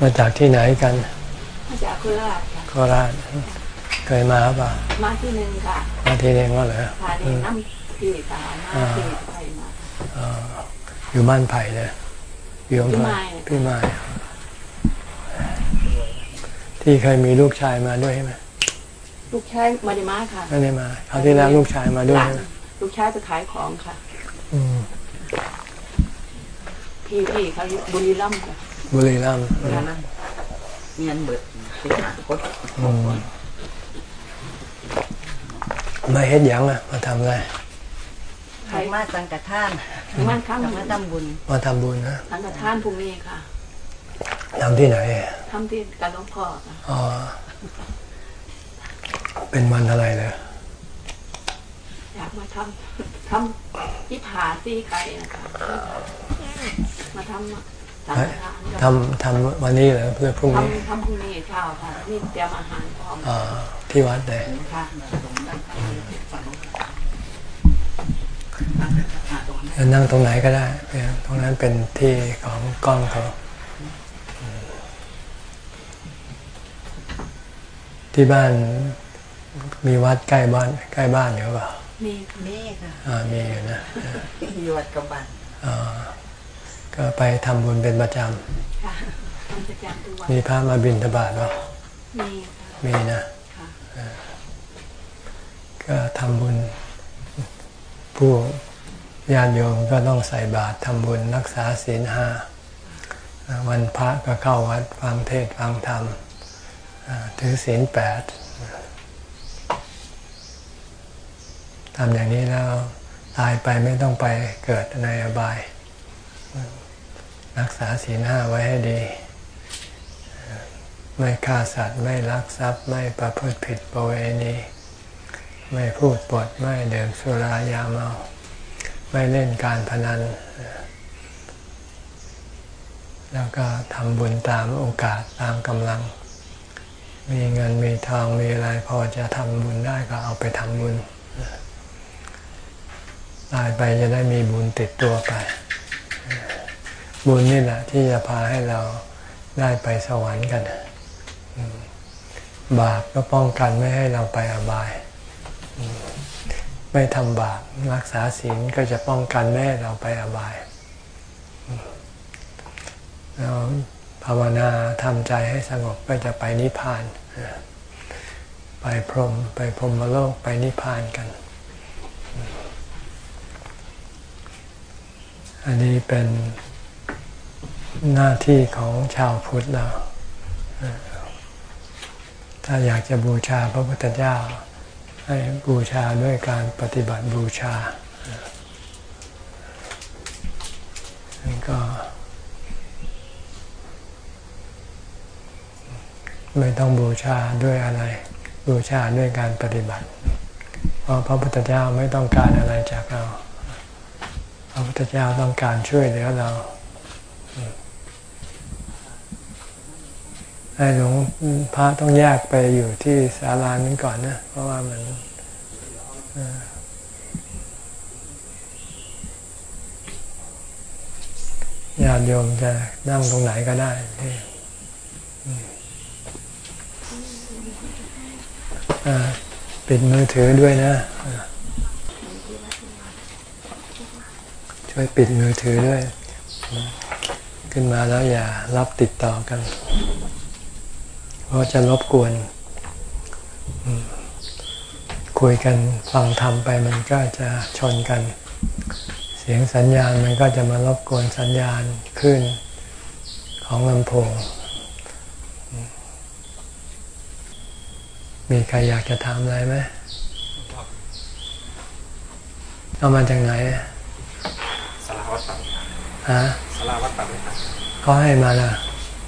มาจากที่ไหนกัน มาจากโคราชค่ะโคราช เคยมาเปล่ามาที่หนึ่งค่ะ มาทีเองก็เหรอพาเด็กน้ำพี่สาวมาพี่ไปมาอ่าอยู่บ้านไผ่เลยอยู่อำเภอพี่พี่มายมายที่เคยมีลูกชายมาด้วยใช่ไหมลูกชายมาดีมาค่ะไม่ได้มาเขาวที่แล้วลูกชายมาด้วยหลานใช่ไหมลูกชายไปขายของค่ะอืมพี่พี่เขาอยู่บุรีรัมย์ค่ะ บุรีรัมย์แล้วนั่นเมียนเบิดสิหาคดอืมมาเฮ็ดหยังอะ มาทำอะไรใครมาสังกะท่านมันข้ามกับมามาทำบุญ มาทำบุญนะสังฆทานพรุ่งนี้ค่ะทำที่ไหนทำที่กับหลวงพ่อค่ะอ๋อ เป็นวันอะไรเลยอยากมาทำทำที่ผาซีไก่นะคะมาทำสังฆ ทานทำทำวันนี้เหรอเพื่อพรุ่งนี้ทำทำพรุ่งนี้เช้าค่ะนี่เตรียมอาหารพร้อมอ่าที่วัดเลยค่ะนั่งตรงไหนก็ได้เนี่ยตรงนั้นเป็นที่ของกล้องเขาอืมที่บ้านมีวัดใกล้บ้าน ใกล้บ้านอยู่เปล่า มีนี่ค่ะ อ่ามีอยู่นะอยู่วัดกระบันอ่า ก็ไปทำบุญเป็นประจค่ะทำประจำทุกวันำมีพระมาบิณฑบาตเปล่ามีค่ะมีนะค่ะก็ทำบุญ ผู้ญาติโยมก็ต้องใส่บาตรทำบุญรักษาศีลห้าอ่าวันพระก็เข้าวัดฟังเทศน์ฟังธรรมอ่าถือศีลแปดทำอย่างนี้แล้วตายไปไม่ต้องไปเกิดในอบาย รักษาศีลห้าไว้ให้ดี ไม่ฆ่าสัตว์ไม่ลักทรัพย์ไม่ประพฤติผิดประเวณีไม่พูดปดไม่เดื่มสุรายาเมา ไม่เล่นการพนัน แล้วก็ทำบุญตามโอกาสตามกำลัง มีเงินมีทองมีอะไรพอจะทำบุญได้ก็เอาไปทำบุญตายไปจะได้มีบุญติดตัวไป บุญนี่แหละ ที่จะพาให้เราได้ไปสวรรค์กัน บาปก็ป้องกันไม่ให้เราไปอบาย ไม่ทำบาปรักษาศีลก็จะป้องกันไม่ให้เราไปอบายเราภาวนาทำใจให้สงบก็จะไปนิพพาน ไปพรหมไปพรหมโลกไปนิพพานกัน อันนี้เป็น หน้าที่ของชาวพุทธเรา ถ้าอยากจะบูชาพระพุทธเจ้า ให้บูชาด้วยการปฏิบัติบูชานั่นก็ไม่ต้องบูชาด้วยอะไร บูชาด้วยการปฏิบัติ เพราะพระพุทธเจ้าไม่ต้องการอะไรจากเรา พระพุทธเจ้าต้องการช่วยเหลือเรา ห้หลวงพระต้องแยกไปอยู่ที่ศาลานั้นก่อนนะ เพราะว่ามันเอ่อญาติโยมจะนั่งตรงไหนก็ได้ที่อืมอ่าปิดมือถือด้วยนะ ช่วยปิดมือถือด้วย ขึ้นมาแล้วอย่ารับติดต่อกัน เพราะจะรบกวนอืมคุยกันฟังทำไปมันก็จะชนกัน เสียงสัญญาณมันก็จะมารบกวนสัญญาณขึ้นของลำโพงอืมมีใครอยากจะถามอะไรไหมเอามาจากไหนสลาวัดปังฮะสลาวัดปังครับเขาให้มาล่ะ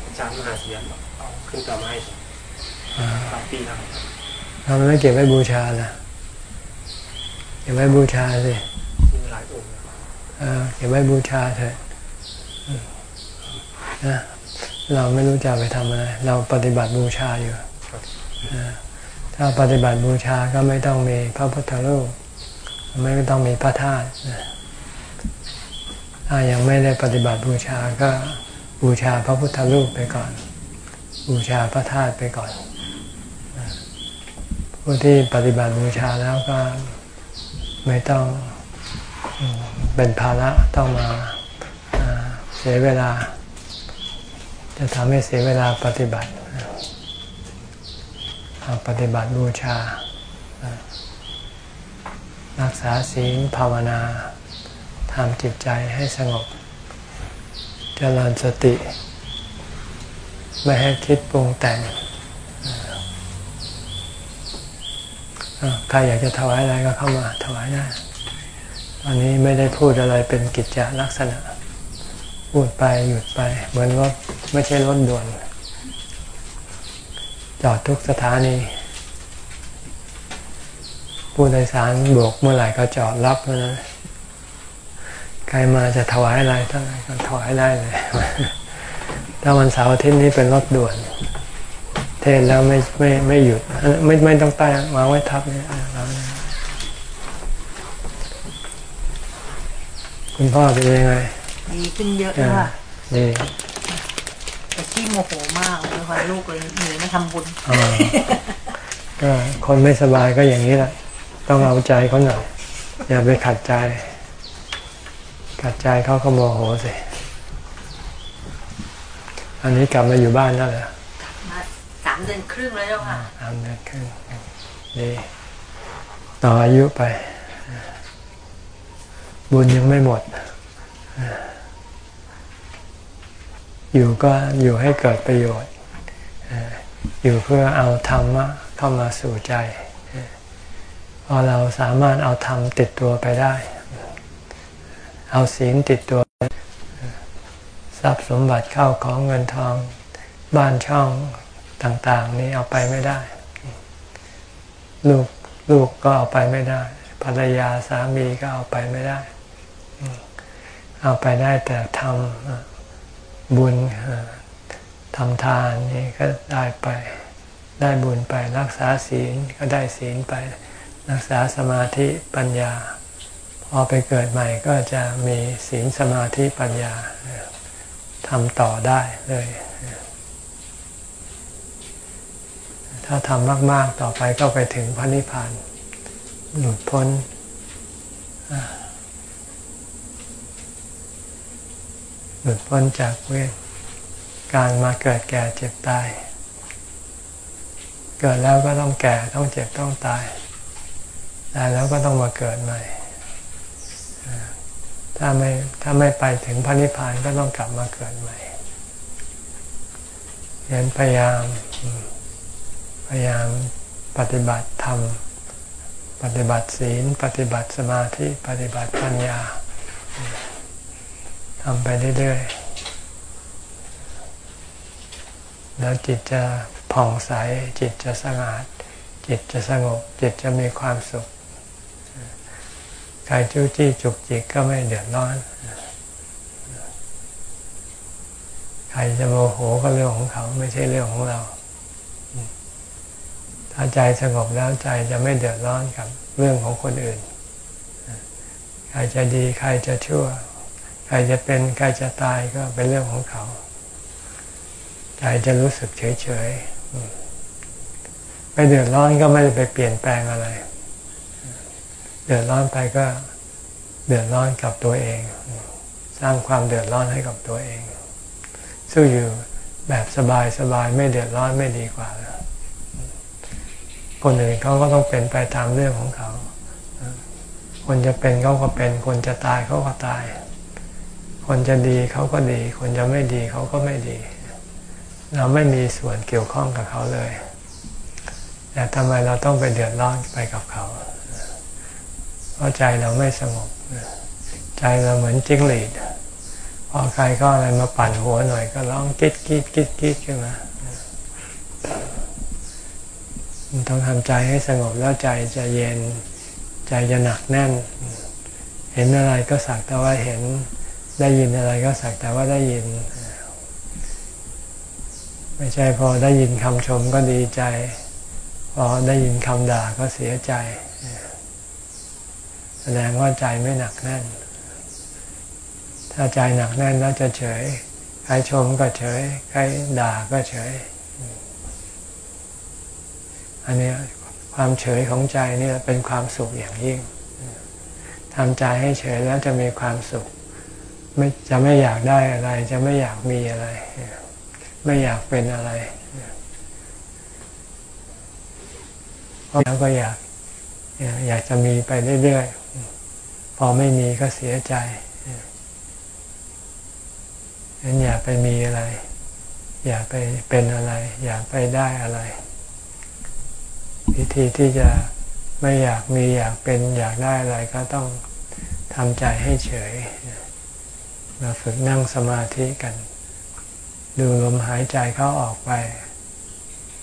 อาจารย์มหาเสียน เอาขึ้นตัวมาให้ผมอ่าสามปีแล้วครับทำไมไม่เก็บไว้บูชาล่ะเก็บไว้บูชาสิมีหลายองค์นะครับเออเก็บไว้บูชาเถอะอืมนะเราไม่รู้จะเอาไปทำอะไร เราปฏิบัติบูชาอยู่ครับเออถ้าปฏิบัติบูชาก็ไม่ต้องมีพระพุทธรูปไม่ต้องมีพระธาตุนะถ้ายังไม่ได้ปฏิบัติบูชาก็บูชาพระพุทธรูปไปก่อนค บูชาพระธาตุไปก่อน ผู้ที่ปฏิบัติบูชาแล้วก็ไม่ต้องเป็นภาระต้องมาเสียเวลา จะทำให้เสียเวลาปฏิบัติปฏิบัติบูชา รักษาศีลภาวนาทำจิตใจให้สงบจเจริญสติ ไม่ให้คิดปรุงแต่งใครอยากจะถวายอะไรก็เข้ามาถวายได้ตอนนี้ไม่ได้พูดอะไรเป็นกิจจลักษณะ พูดไปหยุดไป เหมือนรถไม่ใช่รถด่วน จอดทุกสถานี ผู้โดยสารบวกเมื่อไหร่ก็จอดรับนะใครมาจะถวายอะไรเทั้งนั้นก็ถวายได้เลย ถ้าวันเสาร์อาทิตย์นี้เป็นรถด่วน เทศแล้วไม่ไม่ไม่หยุด ไม่ไม่ต้องใต้มาไว้ทับเนี่ยคุณพ่อเป็นยังไงดีขึ้นเยอะค่ะดีแต่ที่โมโหมากเลยค่ะลูกเลยหนีมาทำบุญอ่าก็คนไม่สบายก็อย่างนี้แหละ ต้องเอาใจเขาหน่อย อย่าไปขัดใจ ขัดใจเขาก็โมโหสิ อันนี้กลับมาอยู่บ้านแล้วเหรอมาสามเดือนครึ่งแล้วค่ะสามเดือนครึ่งดีต่ออายุไป บุญยังไม่หมด อยู่ก็อยู่ให้เกิดประโยชน์ อยู่เพื่อเอาธรรมะเข้ามาสู่ใจ พอเราสามารถเอาธรรมติดตัวไปได้ เอาศีลติดตัว ทรัพย์สมบัติเข้าของเงินทองบ้านช่องต่างๆ นี่เอาไปไม่ได้ ลูกลูกก็เอาไปไม่ได้ ภรรยาสามีก็เอาไปไม่ได้ เอาไปได้แต่ทำบุญทำทานนี่ก็ได้ไป ได้บุญไปรักษาศีลก็ได้ศีลไป รักษาสมาธิปัญญา พอไปเกิดใหม่ก็จะมีศีลสมาธิปัญญา ทำต่อได้เลย ถ้าทำมาก ๆ ต่อไปก็ไปถึงพระนิพพาน หลุดพ้น หลุดพ้นจากเวทการมาเกิดแก่เจ็บตาย เกิดแล้วก็ต้องแก่ต้องเจ็บต้องตาย ตายแล้วก็ต้องมาเกิดใหม่ ถ้าไม่ถ้าไม่ไปถึงพระนิพพานก็ต้องกลับมาเกิดใหม่เห็นพยายาม พยายามปฏิบัติธรรม ปฏิบัติศีล ปฏิบัติสมาธิ ปฏิบัติปัญญาทำไปเรื่อยๆ แล้วจิตจะผ่องใส จิตจะสงบจิตจะสงบ จิตจะมีความสุข ใครจู้จี้จุกจิกก็ไม่เดือดร้อน ใครจะโมโหก็เรื่องของเขาไม่ใช่เรื่องของเรา ถ้าใจสงบแล้วใจจะไม่เดือดร้อนกับเรื่องของคนอื่น ใครจะดีใครจะชั่ว ใครจะเป็นใครจะตายก็เป็นเรื่องของเขา ใจจะรู้สึกเฉยเฉยไม่เดือดร้อนก็ไม่ได้ไปเปลี่ยนแปลงอะไร เดือดร้อนไปก็เดือดร้อนกับตัวเอง สร้างความเดือดร้อนให้กับตัวเอง สู้อยู่แบบสบายสบายไม่เดือดร้อนไม่ดีกว่าแล้วคนอื่นเขาก็ต้องเป็นไปตามเรื่องของเขาคนจะเป็นเขาก็เป็น คนจะตายเขาก็ตาย คนจะดีเขาก็ดี คนจะไม่ดีเขาก็ไม่ดี เราไม่มีส่วนเกี่ยวข้องกับเขาเลย แต่ทำไมเราต้องไปเดือดร้อนไปกับเขา เพราะใจเราไม่สงบ ใจเราเหมือนจิ้งหรีดพอใครก็อะไรมาปั่นหัวหน่อยก็ร้องกิ๊ดกิ๊ดกิ๊ดกิ๊ดขึ้นมาต้องทำใจให้สงบแล้วใจจะเย็นใจจะหนักแน่น เห็นอะไรก็สักแต่ว่าเห็นได้ยินอะไรก็สักแต่ว่าได้ยิน ไม่ใช่พอได้ยินคำชมก็ดีใจ พอได้ยินคำด่าก็เสียใจ ดงว่าใจไม่หนักแน่น ถ้าใจหนักแน่นแล้วจะเฉย ใครชมก็เฉย ใครด่าก็เฉย อันนี้ความเฉยของใจนี่เป็นความสุขอย่างยิ่งทำใจให้เฉยแล้วจะมีความสุขไม่จะไม่อยากได้อะไร จะไม่อยากมีอะไร ไม่อยากเป็นอะไรเพราะแล้วก็อยากอยากจะมีไปเรื่อยๆ พอไม่มีก็เสียใจงั้นอย่าไปมีอะไร อย่าไปเป็นอะไร อย่าไปได้อะไร วิธีที่จะไม่อยากมีอยากเป็นอยากได้อะไรก็ต้องทำใจให้เฉย มาฝึกนั่งสมาธิกัน ดูลมหายใจเข้าออกไป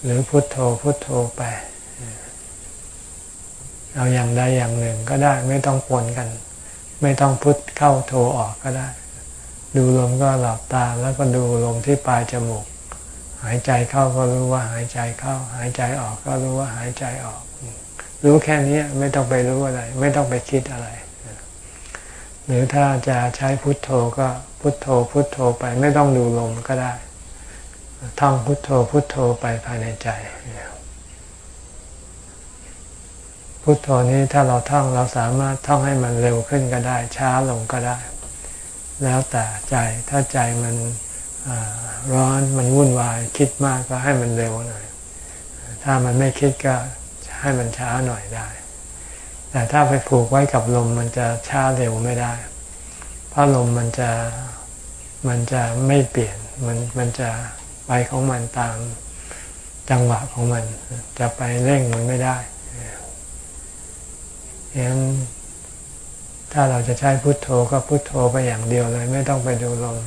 หรือพุทโธพุทโธไป เอาอย่างใดอย่างหนึ่งก็ได้ไม่ต้องปนกัน ไม่ต้องพุทเข้าโธออกก็ได้ ดูลมก็หลับตาแล้วก็ดูลมที่ปลายจมูก หายใจเข้าก็รู้ว่าหายใจเข้า หายใจออกก็รู้ว่าหายใจออก รู้แค่นี้ไม่ต้องไปรู้อะไร ไม่ต้องไปคิดอะไร หรือถ้าจะใช้พุทโธก็พุทโธพุทโธไปไม่ต้องดูลมก็ได้ท่องพุทโธพุทโธไปภายในใจ พุทโธนี้ถ้าเราท่องเราสามารถท่องให้มันเร็วขึ้นก็ได้ ช้าลงก็ได้ แล้วแต่ใจถ้าใจมันร้อนมันวุ่นวายคิดมากก็ให้มันเร็วหน่อย ถ้ามันไม่คิดก็ให้มันช้าหน่อยได้ แต่ถ้าไปผูกไว้กับลมมันจะช้าเร็วไม่ได้ เพราะลมมันจะมันจะไม่เปลี่ยนมันมันจะไปของมันตามจังหวะของมัน จะไปเร่งมันไม่ได้ ฉะนั้นถ้าเราจะใช้พุทโธก็พุทโธไปอย่างเดียวเลย ไม่ต้องไปดูลม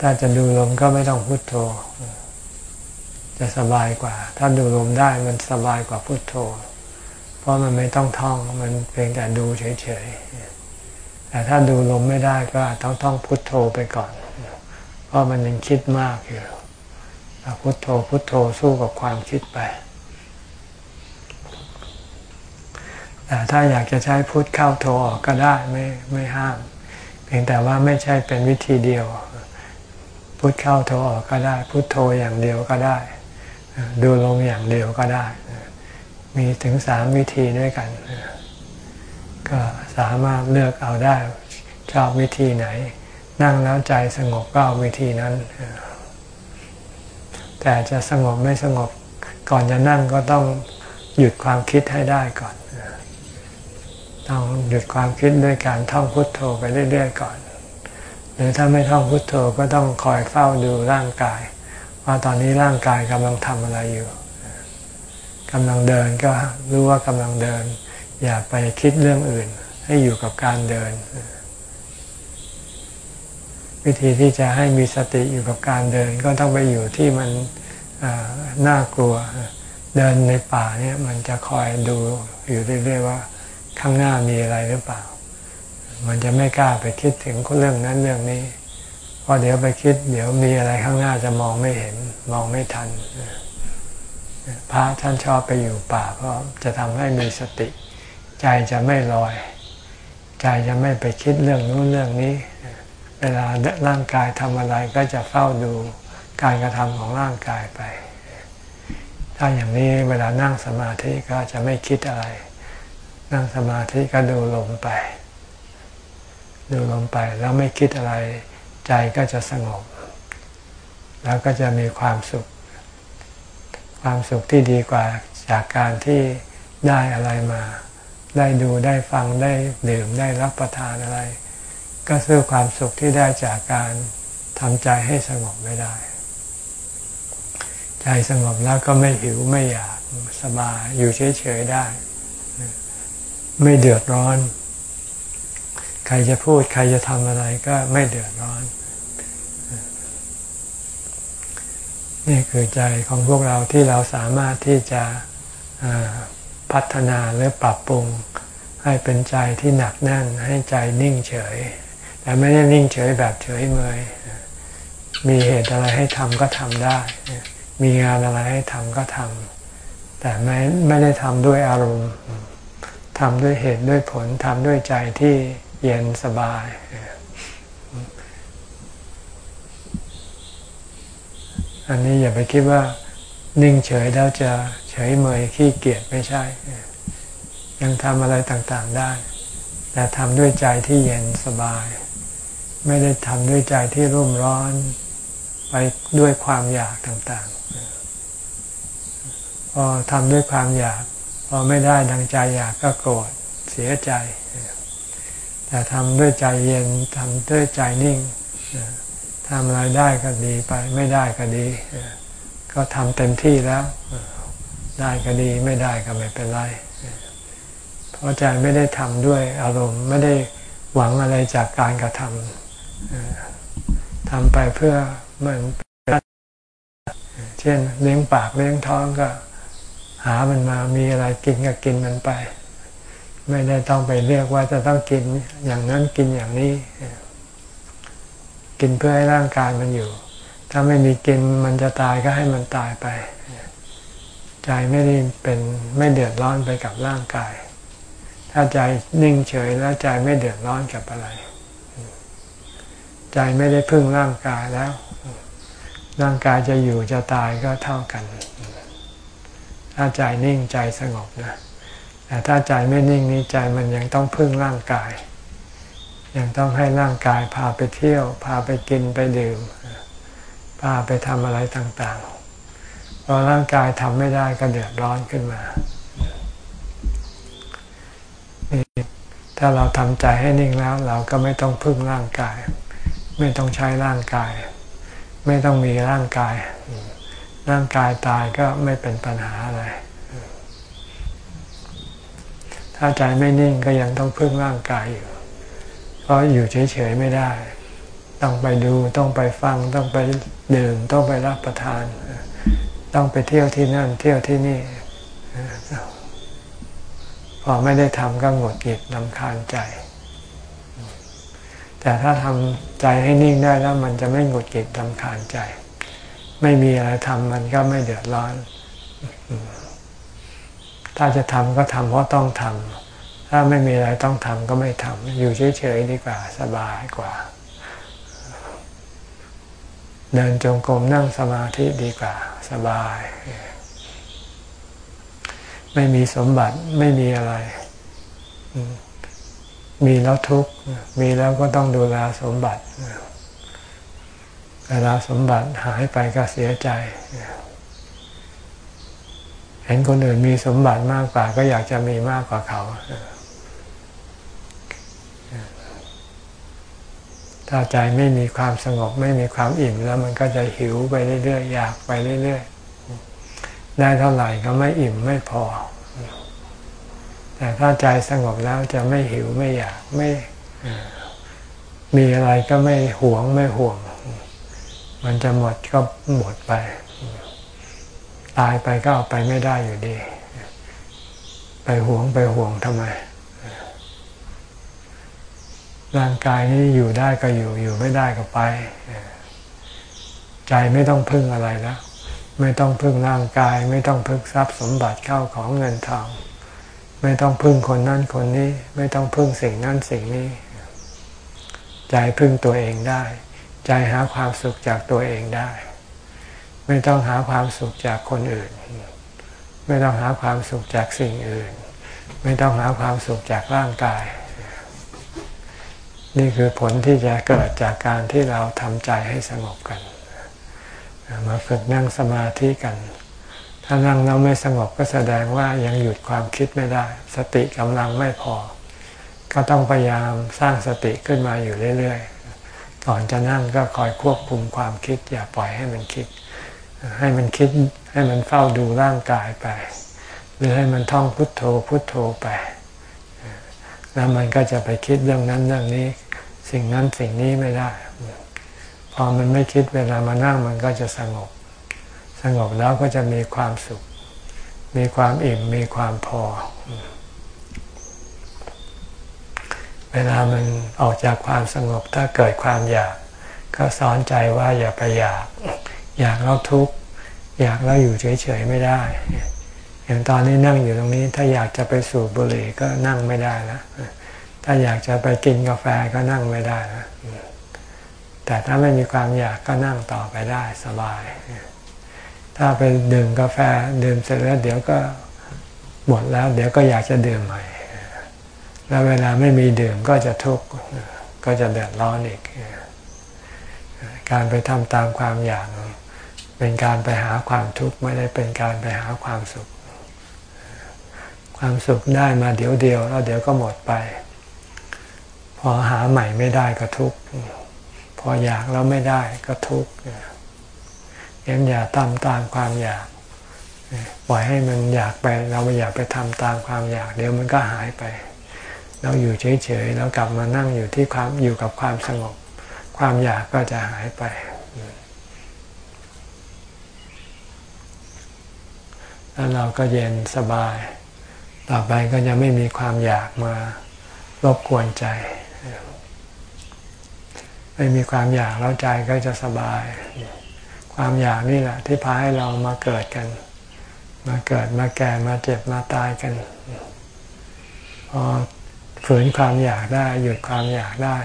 ถ้าจะดูลมก็ไม่ต้องพุโทโธ จะสบายกว่า ถ้าดูลมได้มันสบายกว่าพุโทโธ เพราะมันไม่ต้องท่องมันเพียงแต่ดูเฉยๆแต่ถ้าดูลมไม่ได้ก็ต้องท่องพุโทโธไปก่อน เพราะมันยังคิดมากอยู่พุโทโธพุโทโธสู้กับความคิดไป แต่ถ้าอยากจะใช้พุทเข้าโธออกก็ได้ไม่ไม่ห้าม เพียงแต่ว่าไม่ใช่เป็นวิธีเดียว พุทเข้าโทออกก็ได้ พุทโธอย่างเดียวก็ได้ ดูลมอย่างเดียวก็ได้ มีถึงสามวิธีด้วยกัน ก็สามารถเลือกเอาได้ชอบวิธีไหน นั่งแล้วใจสงบก็เอาวิธีนั้น แต่จะสงบไม่สงบก่อนจะนั่งก็ต้องหยุดความคิดให้ได้ก่อน ต้องหยุดความคิดด้วยการท่องพุทโธไปเรื่อยๆก่อน หรือถ้าไม่ท่องพุทโธก็ต้องคอยเฝ้าดูร่างกาย ว่าตอนนี้ร่างกายกำลังทำอะไรอยู่กำลังเดินก็รู้ว่ากำลังเดิน อย่าไปคิดเรื่องอื่น ให้อยู่กับการเดิน วิธีที่จะให้มีสติอยู่กับการเดิน ก็ต้องไปอยู่ที่มันน่ากลัวเดินในป่าเนี่ยมันจะคอยดูอยู่เรื่อยๆว่า ข้างหน้ามีอะไรหรือเปล่า มันจะไม่กล้าไปคิดถึงเรื่องนั้นเรื่องนี้เพราะเดี๋ยวไปคิด เดี๋ยวมีอะไรข้างหน้าจะมองไม่เห็น มองไม่ทันพระท่านชอบไปอยู่ป่า เพราะจะทำให้มีสติ ใจจะไม่ลอย ใจจะไม่ไปคิดเรื่องนู้นเรื่องนี้ เวลาร่างกายทำอะไรก็จะเฝ้าดูการกระทำของร่างกายไป ถ้าอย่างนี้เวลานั่งสมาธิก็จะไม่คิดอะไร นั่งสมาธิก็ดูลมไป ดูลงไปแล้วไม่คิดอะไรใจก็จะสงบ แล้วก็จะมีความสุข ความสุขที่ดีกว่าจากการที่ได้อะไรมา ได้ดูได้ฟังได้ดื่มได้รับประทานอะไร ก็ซื้อความสุขที่ได้จากการทำใจให้สงบไม่ได้ ใจสงบแล้วก็ไม่หิวไม่อยากสบายอยู่เฉยๆได้ ไม่เดือดร้อน ใครจะพูดใครจะทำอะไรก็ไม่เดือดร้อน นี่คือใจของพวกเราที่เราสามารถที่จะพัฒนาหรือปรับปรุง ให้เป็นใจที่หนักแน่นให้ใจนิ่งเฉย แต่ไม่ได้นิ่งเฉยแบบเฉยเมย มีเหตุอะไรให้ทำก็ทำได้ มีงานอะไรให้ทำก็ทำแต่ไม่ไม่ได้ทำด้วยอารมณ์ ทำด้วยเหตุด้วยผลทำด้วยใจที่เย็นสบาย อันนี้อย่าไปคิดว่านิ่งเฉยแล้วจะเฉยเมยขี้เกียจไม่ใช่ ยังทำอะไรต่างๆได้ แต่ทำด้วยใจที่เย็นสบาย ไม่ได้ทำด้วยใจที่รุ่มร้อนไปด้วยความอยากต่างๆ พอทำด้วยความอยาก อไม่ได้ดังใจอยากก็โกรธเสียใจ แต่ทำด้วยใจเย็นทำด้วยใจนิ่งทำอะไรได้ก็ดีไป ไม่ได้ก็ดี ก็ทำเต็มที่แล้ว ได้ก็ดีไม่ได้ก็ไม่เป็นไร เพราะใจไม่ได้ทำด้วยอารมณ์ไม่ได้หวังอะไรจากการกระทำทำไปเพื่อเหมือนเช่นเลี้ยงปากเลี้ยงท้องก็ หามันมามีอะไรกินก็กินมันไป ไม่ได้ต้องไปเรียกว่าจะต้องกินอย่างนั้นกินอย่างนี้ กินเพื่อให้ร่างกายมันอยู่ ถ้าไม่มีกินมันจะตายก็ให้มันตายไป ใจไม่ได้เป็นไม่เดือดร้อนไปกับร่างกาย ถ้าใจนิ่งเฉยแล้วใจไม่เดือดร้อนกับอะไร ใจไม่ได้พึ่งร่างกายแล้ว ร่างกายจะอยู่จะตายก็เท่ากัน ถ้าใจนิ่งใจสงบนะแต่ถ้าใจไม่นิ่งนี้ใจมันยังต้องพึ่งร่างกาย ยังต้องให้ร่างกายพาไปเที่ยว พาไปกินไปดื่ม พาไปทำอะไรต่างๆพอร่างกายทำไม่ได้ก็เดือดร้อนขึ้นมาถ้าเราทำใจให้นิ่งแล้ว เราก็ไม่ต้องพึ่งร่างกาย ไม่ต้องใช้ร่างกาย ไม่ต้องมีร่างกาย ร่างกายตายก็ไม่เป็นปัญหาอะไร ถ้าใจไม่นิ่งก็ยังต้องพึ่งร่างกายอยู่ เพราะอยู่เฉยๆไม่ได้ ต้องไปดูต้องไปฟังต้องไปดื่มต้องไปรับประทาน ต้องไปเที่ยวที่นั่นเที่ยวที่นี่ พอไม่ได้ทำก็หงดหงิดลำคาญใจ แต่ถ้าทำใจให้นิ่งได้แล้วมันจะไม่หงดหงิดลำคาญใจ ไม่มีอะไรทำมันก็ไม่เดือดร้อน ถ้าจะทำก็ทำเพราะต้องทำถ้าไม่มีอะไรต้องทำก็ไม่ทำอยู่เฉยๆดีกว่า สบายกว่า เดินจงกรมนั่งสมาธิดีกว่า สบาย ไม่มีสมบัติไม่มีอะไรมีแล้วทุกมีแล้วก็ต้องดูแลสมบัติ เวลาสมบัติหายไปก็เสียใจ เห็นคนอื่นมีสมบัติมากกว่า ก็อยากจะมีมากกว่าเขา ถ้าใจไม่มีความสงบไม่มีความอิ่มแล้วมันก็จะหิวไปเรื่อยๆอยากไปเรื่อยๆ ได้เท่าไหร่ก็ไม่อิ่มไม่พอ แต่ถ้าใจสงบแล้วจะไม่หิวไม่อยากไม่มีอะไรก็ไม่หวงไม่ห่วง มันจะหมดก็หมดไป ตายไปก็เอาไปไม่ได้อยู่ดี ไปหวงไปห่วงทำไม ร่างกายนี้อยู่ได้ก็อยู่อยู่ไม่ได้ก็ไป ใจไม่ต้องพึ่งอะไรแล้ว ไม่ต้องพึ่งร่างกาย ไม่ต้องพึ่งทรัพย์สมบัติเข้าของเงินทองไม่ต้องพึ่งคนนั้นคนนี้ ไม่ต้องพึ่งสิ่งนั้นสิ่งนี้ ใจพึ่งตัวเองได้ ใจหาความสุขจากตัวเองได้ ไม่ต้องหาความสุขจากคนอื่น ไม่ต้องหาความสุขจากสิ่งอื่น ไม่ต้องหาความสุขจากร่างกาย นี่คือผลที่จะเกิดจากการที่เราทำใจให้สงบกัน มาฝึกนั่งสมาธิกัน ถ้านั่งแล้วไม่สงบก็แสดงว่ายังหยุดความคิดไม่ได้ สติกำลังไม่พอ ก็ต้องพยายามสร้างสติขึ้นมาอยู่เรื่อยๆ ก่อนจะนั่งก็คอยควบคุมความคิด อย่าปล่อยให้มันคิด ให้มันคิดให้มันเฝ้าดูร่างกายไป หรือให้มันท่องพุทโธพุทโธไป แล้วมันก็จะไปคิดเรื่องนั้นเรื่องนี้ สิ่งนั้นสิ่งนี้ไม่ได้ พอมันไม่คิดเวลามานั่งมันก็จะสงบ สงบแล้วก็จะมีความสุข มีความอิ่มมีความพอ เวลามันออกจากความสงบถ้าเกิดความอยาก ก็สอนใจว่าอย่าไปอยาก อยากแล้วทุกข์อยากแล้วอยู่เฉยๆไม่ได้ อย่างตอนนี้นั่งอยู่ตรงนี้ ถ้าอยากจะไปสูบบุหรี่ก็นั่งไม่ได้แล้วถ้าอยากจะไปกินกาแฟก็นั่งไม่ได้นะแต่ถ้าไม่มีความอยากก็นั่งต่อไปได้สบาย ถ้าไปดื่มกาแฟดื่มเสร็จแล้วเดี๋ยวก็หมดแล้ว เดี๋ยวก็อยากจะดื่มใหม่ แล้วเวลาไม่มีดื่มก็จะทุกข์ก็จะเดือดร้อนอีก การไปทำตามความอยากเป็นการไปหาความทุกข์ไม่ได้เป็นการไปหาความสุข ความสุขได้มาเดี๋ยวเดียวแล้วเดี๋ยวก็หมดไป พอหาใหม่ไม่ได้ก็ทุกข์พออยากแล้วไม่ได้ก็ทุกข์ยังอย่าตามตามความอยากปล่อยให้มันอยากไป เราไม่อยากไปทำตามความอยาก เดี๋ยวมันก็หายไป เราอยู่เฉยๆแล้วกลับมานั่งอยู่ที่ความอยู่กับความสงบ ความอยากก็จะหายไป แล้วเราก็เย็นสบาย ต่อไปก็จะไม่มีความอยากมารบกวนใจ ไม่มีความอยากแล้วใจก็จะสบาย ความอยากนี่แหละ ที่พาให้เรามาเกิดกัน มาเกิดมาแก่มาเจ็บมาตายกันพอ ฝืนความอยากได้ หยุดความอยากได้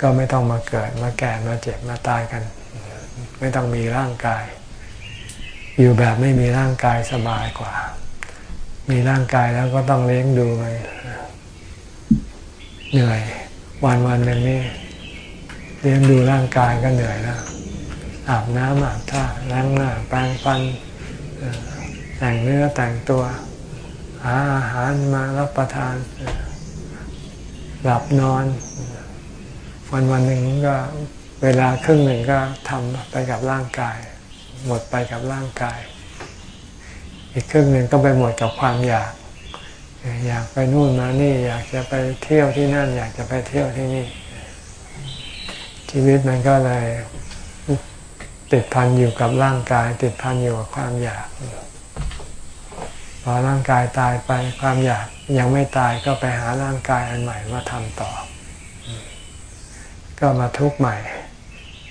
ก็ไม่ต้องมาเกิดมาแก่มาเจ็บมาตายกัน ไม่ต้องมีร่างกาย อยู่แบบไม่มีร่างกายสบายกว่า มีร่างกายแล้วก็ต้องเลี้ยงดูมันเหนื่อยวันวันหนึ่งนี่เลี้ยงดูร่างกายก็เหนื่อยแล้วอาบน้ำอาบท่าล้างหน้าแปรงฟันแต่งเนื้อแต่งตัว หาอาหารมารับประทาน หลับนอน วันวันหนึ่งก็เวลาครึ่งหนึ่งก็ทำไปกับร่างกาย หมดไปกับร่างกาย อีกครึ่งหนึ่งก็ไปหมดกับความอยาก อยากไปนู่นมานี่ อยากจะไปเที่ยวที่นั่น อยากจะไปเที่ยวที่นี่ ชีวิตมันก็เลยติดพันอยู่กับร่างกาย ติดพันอยู่กับความอยาก พอร่างกายตายไปความอยากยังไม่ตายก็ไปหาร่างกายอันใหม่มาทำต่อ ก็มาทุกข์ใหม่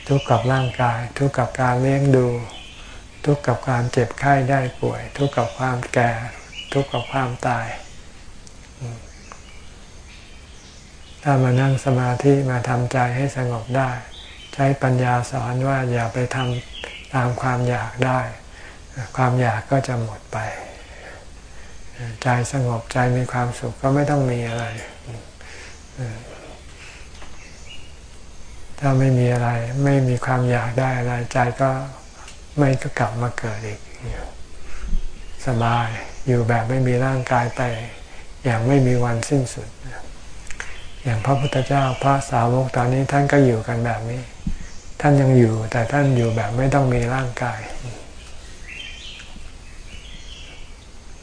ทุกข์กับร่างกาย ทุกข์กับการเลี้ยงดู ทุกข์กับความเจ็บไข้ได้ป่วย ทุกข์กับความแก่ ทุกข์กับความตาย ถ้ามานั่งสมาธิมาทำใจให้สงบได้ ใช้ปัญญาสอนว่าอย่าไปทำตามความอยากได้ ความอยากก็จะหมดไป ใจสงบใจมีความสุขก็ไม่ต้องมีอะไร ถ้าไม่มีอะไร ไม่มีความอยากได้อะไร ใจก็ไม่ก็กลับมาเกิดอีก สบายอยู่แบบไม่มีร่างกายไป อย่างไม่มีวันสิ้นสุด อย่างพระพุทธเจ้าพระสาวกตอนนี้ท่านก็อยู่กันแบบนี้ ท่านยังอยู่ แต่ท่านอยู่แบบไม่ต้องมีร่างกาย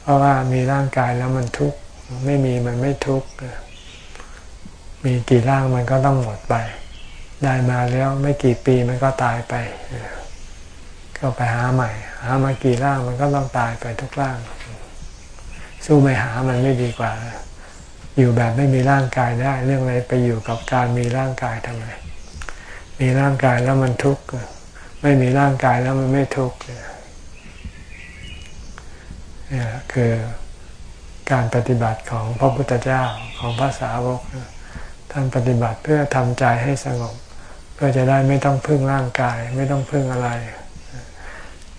เพ ราะว่ามีร่างกายแล้วมันทุกข์ไม่มีมันไม่ทุกข์มีกี่ร่างมันก็ต้องหมดไป ได้มาแล้วไม่กี่ปีมันก็ตายไป ก็ไปหาใหม่ หามากี่ร่างมันก็ต้องตายไปทุกร่าง สู้ไม่หามันไม่ดีกว่า อยู่แบบไม่มีร่างกายได้ เรื่องอะไรไปอยู่กับการมีร่างกายทำไมมีร่างกายแล้วมันทุกข์ไม่มีร่างกายแล้วมันไม่ทุกข์ คือการปฏิบัติของพระพุทธเจ้าของพระสาวก ท่านปฏิบัติเพื่อทำใจให้สงบ เพื่อจะได้ไม่ต้องพึ่งร่างกาย ไม่ต้องพึ่งอะไร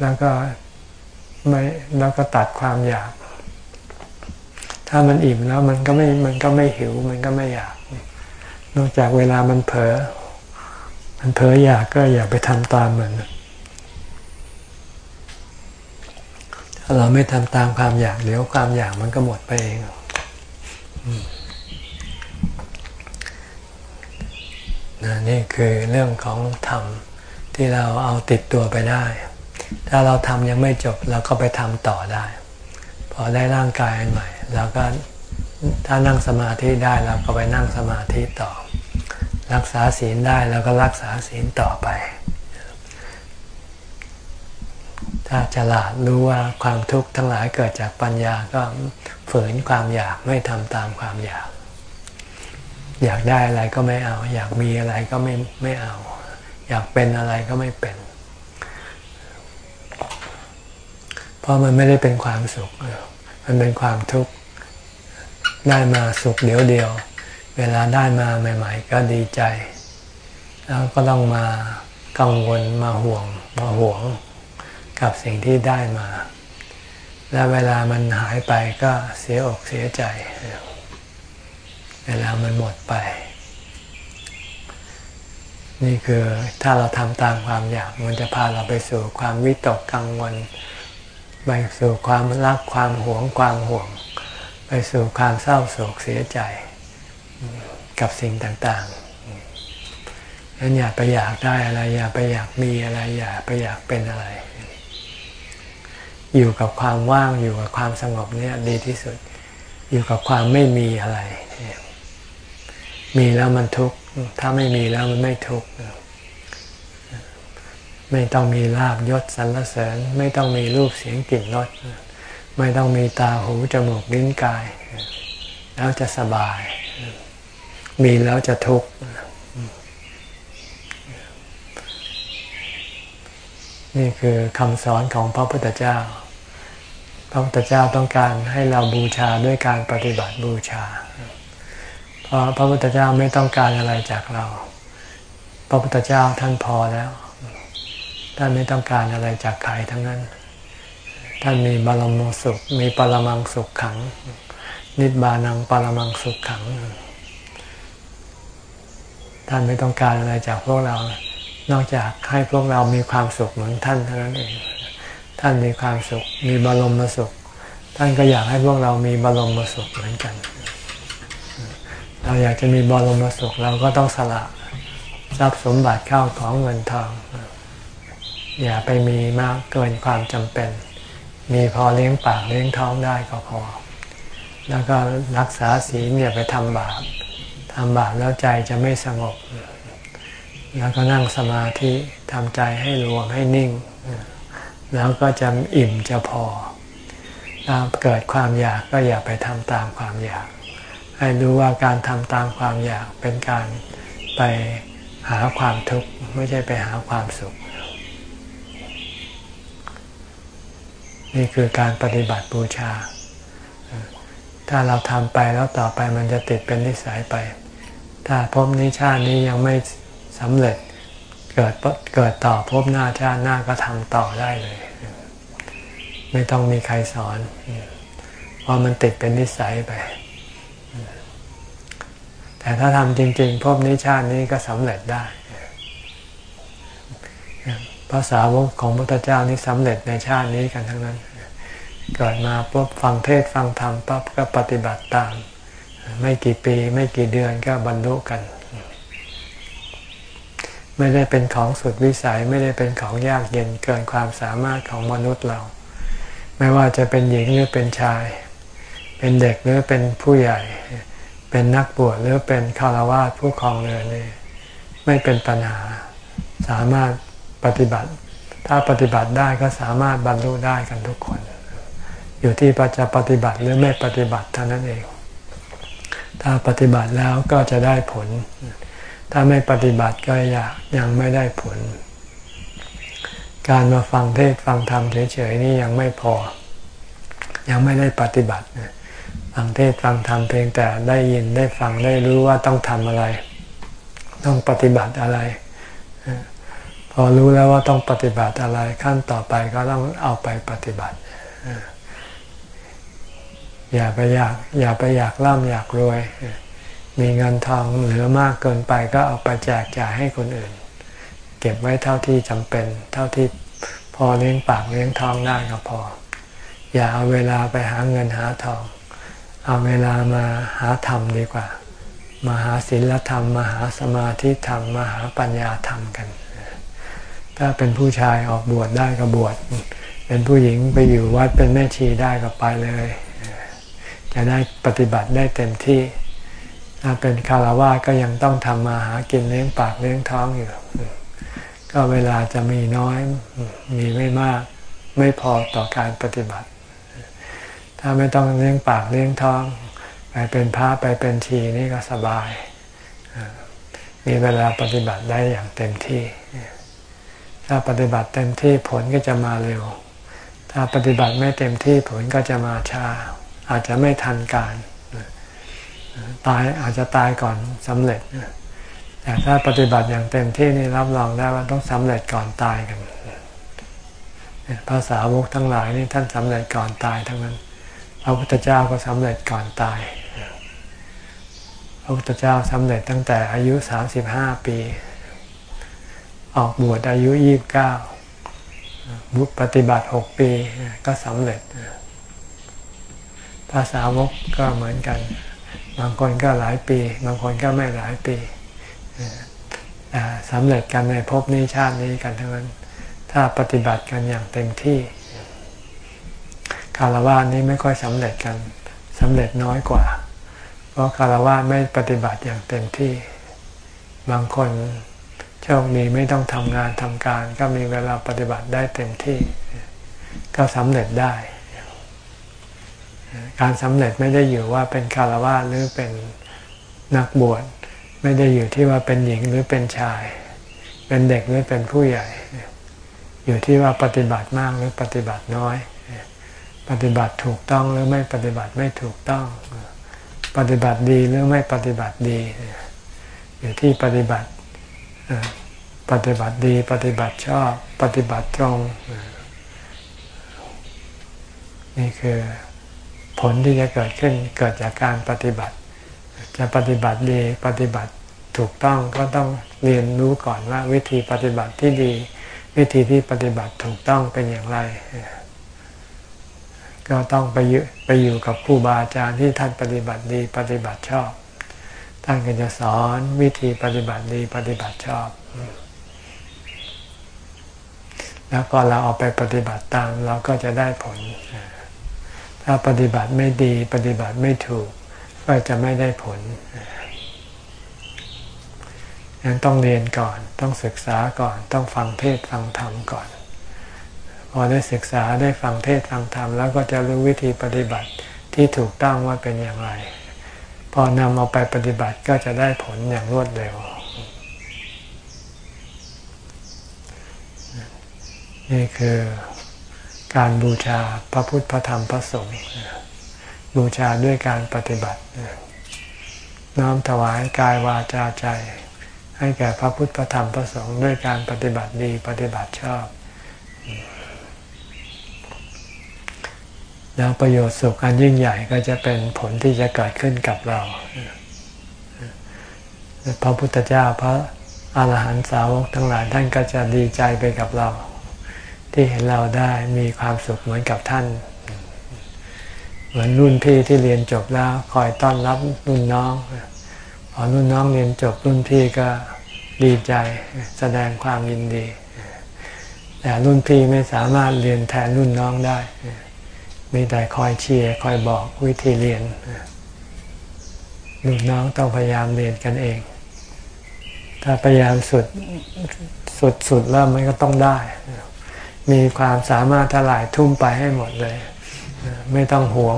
แล้วก็ไม่แล้วก็ตัดความอยาก ถ้ามันอิ่มแล้วมันก็ไม่มันก็ไม่หิว มันก็ไม่อยาก นอกจากเวลามันเผลอมันเผลออยากก็อย่าไปทำตามมัน ถ้าเราไม่ทำตามความอยากเดี๋ยวความอยากมันก็หมดไปเองนะนี่คือเรื่องของธรรมที่เราเอาติดตัวไปได้ ถ้าเราทำยังไม่จบเราก็ไปทำต่อได้ พอได้ร่างกายอันใหม่เราก็ถ้านั่งสมาธิได้เราก็ไปนั่งสมาธิต่อ รักษาศีลได้เราก็รักษาศีลต่อไป ถ้า ฉลาดรู้ว่าความทุกข์ทั้งหลายเกิดจากปัญญาก็ฝืนความอยากไม่ทำตามความอยาก อยากได้อะไรก็ไม่เอา อยากมีอะไรก็ไม่ไม่เอา อยากเป็นอะไรก็ไม่เป็น เพราะมันไม่ได้เป็นความสุข มันเป็นความทุกข์ได้มาสุขเดียวเดียว เวลาได้มาใหม่ ๆ ก็ดีใจ แล้วก็ต้องมากังวลมาห่วงมาห่วง กับสิ่งที่ได้มา และเวลามันหายไปก็เสียอกเสียใจ เวลามันหมดไป นี่คือถ้าเราทำตามความอยากมันจะพาเราไปสู่ความวิตกกังวลไปสู่ความรักความหวงความห่วง ไปสู่ความเศร้าโศกเสียใจกับสิ่งต่างๆนั้นอย่าไปอยากได้อะไร อย่าไปอยากมีอะไร อย่าไปอยากเป็นอะไร อยู่กับความว่างอยู่กับความสงบเนี่ยดีที่สุด อยู่กับความไม่มีอะไร มีแล้วมันทุกข์ถ้าไม่มีแล้วมันไม่ทุกข์ไม่ต้องมีลาบยศสรรเสริญ ไม่ต้องมีรูปเสียงกลิ่นรสไม่ต้องมีตาหูจมูกลิ้นกาย แล้วจะสบาย มีแล้วจะทุกข์นี่คือคำสอนของพระพุทธเจ้า พระพุทธเจ้าต้องการให้เราบูชาด้วยการปฏิบัติบูชา เพราะพระพุทธเจ้าไม่ต้องการอะไรจากเรา พระพุทธเจ้าท่านพอแล้ว ท่านไม่ต้องการอะไรจากใครทั้งนั้น ท่านมีบารมสุข มีปรมังสุขขัง นิบานังปรมังสุขขัง ท่านไม่ต้องการอะไรจากพวกเรา นอกจากให้พวกเรามีความสุขเหมือนท่านเท่านั้นเอง ท่านมีความสุข มีบรมสุข ท่านก็อยากให้พวกเรามีบรมสุขเหมือนกัน เราอยากจะมีบรมสุขเราก็ต้องสละทรัพย์สมบัติเข้าของเงินทอง อย่าไปมีมากเกินความจำเป็น มีพอเลี้ยงปากเลี้ยงท้องได้ก็พอ แล้วก็รักษาศีลอย่าไปทำบาปทำบาปแล้วใจจะไม่สงบ แล้วก็นั่งสมาธิทำใจให้รวมให้นิ่ง แล้วก็จะอิ่มจะพอถ้าเกิดความอยากก็อย่าไปทำตามความอยาก ให้รู้ว่าการทำตามความอยากเป็นการไปหาความทุกข์ไม่ใช่ไปหาความสุข นี่คือการปฏิบัติบูชา ถ้าเราทำไปแล้วต่อไปมันจะติดเป็นนิสัยไป ถ้าพบนี้ชาตินี้ยังไม่สำเร็จ เกิดเกิดต่อพบหน้าชาติหน้าก็ทำต่อได้เลย ไม่ต้องมีใครสอนเพราะมันติดเป็นนิสัยไป แต่ถ้าทำจริง ๆ พบนี้ชาตินี้ก็สำเร็จได้ภาษาวกของพระพุทธเจ้านี้สำเร็จในชาตินี้กันทั้งนั้นเกิดมาปุ๊บฟังเทศฟังธรรมปั๊บก็ปฏิบัติตาม ไม่กี่ปีไม่กี่เดือนก็บรรลุกัน ไม่ได้เป็นของสุดวิสัยไม่ได้เป็นของยากเย็นเกินความสามารถของมนุษย์เรา ไม่ว่าจะเป็นหญิงหรือเป็นชาย เป็นเด็กหรือเป็นผู้ใหญ่ เป็นนักบวชหรือเป็นคารวะผู้ครองเรือนนี่ไม่เป็นปัญหาสามารถปฏิบัติ ถ้าปฏิบัติได้ก็สามารถบรรลุได้กันทุกคน อยู่ที่จะปฏิบัติหรือไม่ปฏิบัติเท่านั้นเอง ถ้าปฏิบัติแล้วก็จะได้ผล ถ้าไม่ปฏิบัติก็อยากยังไม่ได้ผล การมาฟังเทศฟังธรรมเฉยๆนี่ยังไม่พอ ยังไม่ได้ปฏิบัติฟังเทศฟังธรรมเพียงแต่ได้ยินได้ฟังได้รู้ว่าต้องทำอะไร ต้องปฏิบัติอะไร พอรู้แล้วว่าต้องปฏิบัติอะไรขั้นต่อไปก็ต้องเอาไปปฏิบัติอย่าไปอยากอย่าไปอยากร่ำอยากรวย มีเงินทองเหลือมากเกินไปก็เอาไปแจกจ่ายให้คนอื่น เก็บไว้เท่าที่จำเป็น เท่าที่พอเลี้ยงปากเลี้ยงท้องได้ก็พอ อย่าเอาเวลาไปหาเงินหาทอง เอาเวลามาหาธรรมดีกว่า มาหาศีลธรรม มาหาสมาธิธรรม มาหาปัญญาธรรมกัน ถ้าเป็นผู้ชายออกบวชได้ก็บวช เป็นผู้หญิงไปอยู่วัดเป็นแม่ชีได้ก็ไปเลย จะได้ปฏิบัติได้เต็มที่ เป็นคารวะก็ยังต้องทำมาหากินเลี้ยงปากเลี้ยงท้องอยู่ ก็เวลาจะมีน้อยมีไม่มาก ไม่พอต่อการปฏิบัติ ถ้าไม่ต้องเลี้ยงปากเลี้ยงท้องไปเป็นพระไปเป็นชีนี่ก็สบาย มีเวลาปฏิบัติได้อย่างเต็มที่ ถ้าปฏิบัติเต็มที่ผลก็จะมาเร็ว ถ้าปฏิบัติไม่เต็มที่ผลก็จะมาช้าอาจจะไม่ทันการ ตายอาจจะตายก่อนสำเร็จ แต่ถ้าปฏิบัติอย่างเต็มที่นี่รับรองได้ว่าต้องสำเร็จก่อนตายกันภาษาวกทั้งหลายนี่ท่านสำเร็จก่อนตายทั้งนั้นพระพุทธเจ้าก็สำเร็จก่อนตาย พระพุทธเจ้าสำเร็จตั้งแต่อายุสามสิบห้าปี ออกบวชอายุยี่บเก้าบุปฏิบัติหกปีก็สำเร็จ ภาษาวกก็เหมือนกัน บางคนก็หลายปี บางคนก็ไม่หลายปีสำเร็จกันในภพนี้ชาตินี้กันทั้งนั้น ถ้าปฏิบัติกันอย่างเต็มที่คารวะนี้ไม่ค่อยสำเร็จกันสำเร็จน้อยกว่า เพราะคารวะไม่ปฏิบัติอย่างเต็มที่ บางคนโชคดีไม่ต้องทำงานทำการ ก็มีเวลาปฏิบัติได้เต็มที่ ก็สำเร็จได้ การสำเร็จไม่ได้อยู่ว่าเป็นคารวะหรือเป็นนักบวชไม่ได้อยู่ที่ว่าเป็นหญิงหรือเป็นชาย เป็นเด็กหรือเป็นผู้ใหญ่ อยู่ที่ว่าปฏิบัติมากหรือปฏิบัติน้อย ปฏิบัติถูกต้องหรือไม่ปฏิบัติไม่ถูกต้อง ปฏิบัติดีหรือไม่ปฏิบัติดี อยู่ที่ปฏิบัติปฏิบัติดี ปฏิบัติชอบ ปฏิบัติตรง นี่คือ ผลที่จะเกิดขึ้นเกิดจากการปฏิบัติ จะปฏิบัติดีปฏิบัติถูกต้องก็ต้องเรียนรู้ก่อนว่าวิธีปฏิบัติที่ดี วิธีที่ปฏิบัติถูกต้องเป็นอย่างไร ก็ต้องไปอยู่ไปอยู่กับครูบาอาจารย์ที่ท่านปฏิบัติดีปฏิบัติชอบ ท่านก็จะสอนวิธีปฏิบัติดีปฏิบัติชอบ แล้วก็เราเอาไปปฏิบัติตามเราก็จะได้ผล ถ้าปฏิบัติไม่ดีปฏิบัติไม่ถูก ก็จะไม่ได้ผลยังต้องเรียนก่อน ต้องศึกษาก่อน ต้องฟังเทศฟังธรรมก่อน พอได้ศึกษาได้ฟังเทศฟังธรรมแล้วก็จะรู้วิธีปฏิบัติที่ถูกต้องว่าเป็นอย่างไร พอนำเอาไปปฏิบัติก็จะได้ผลอย่างรวดเร็ว นี่คือ การบูชาพระพุทธพระธรรมพระสงฆ์บูชาด้วยการปฏิบัติ น้อมถวายกายวาจาใจ ให้แก่พระพุทธพระธรรมพระสงฆ์ด้วยการปฏิบัติดีปฏิบัติชอบ แล้วประโยชน์สุขอันยิ่งใหญ่ก็จะเป็นผลที่จะเกิดขึ้นกับเรา พระพุทธเจ้าพระอาหารหันตสาวกทั้งหลายท่านก็จะดีใจไปกับเรา ที่เห็นเราได้มีความสุขเหมือนกับท่าน เหมือนรุ่นพี่ที่เรียนจบแล้วคอยต้อนรับรุ่นน้อง พอรุ่นน้องเรียนจบรุ่นพี่ก็ดีใจแสดงความยินดี แต่รุ่นพี่ไม่สามารถเรียนแทนรุ่นน้องได้ มีแต่คอยเชียร์คอยบอกวิธีเรียนรุ่นน้องต้องพยายามเรียนกันเอง ถ้าพยายามสุดสุดสุดแล้วมันก็ต้องได้ มีความสามารถทลายทุ่มไปให้หมดเลย ไม่ต้องหวง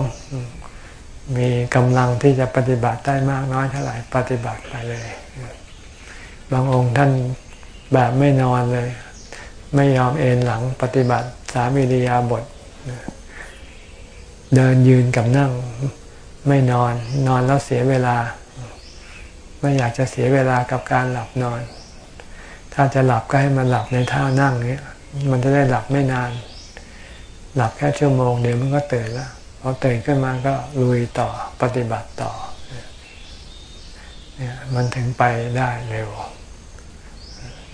มีกำลังที่จะปฏิบัติได้มากน้อยเท่าไหร่ปฏิบัติไปเลย บางองค์ท่านแบบไม่นอนเลย ไม่ยอมเอนหลังปฏิบัติสามีริยาบท เดินยืนกับนั่ง ไม่นอนนอนแล้วเสียเวลา ไม่อยากจะเสียเวลากับการหลับนอน ถ้าจะหลับก็ให้มันหลับในท่านั่งนี้ มันจะได้หลับไม่นาน หลับแค่ชั่วโมงเดี๋ยวมันก็ตื่นแล้วพอตื่นขึ้นมาก็ลุยต่อปฏิบัติต่อเนี่ยมันถึงไปได้เร็ว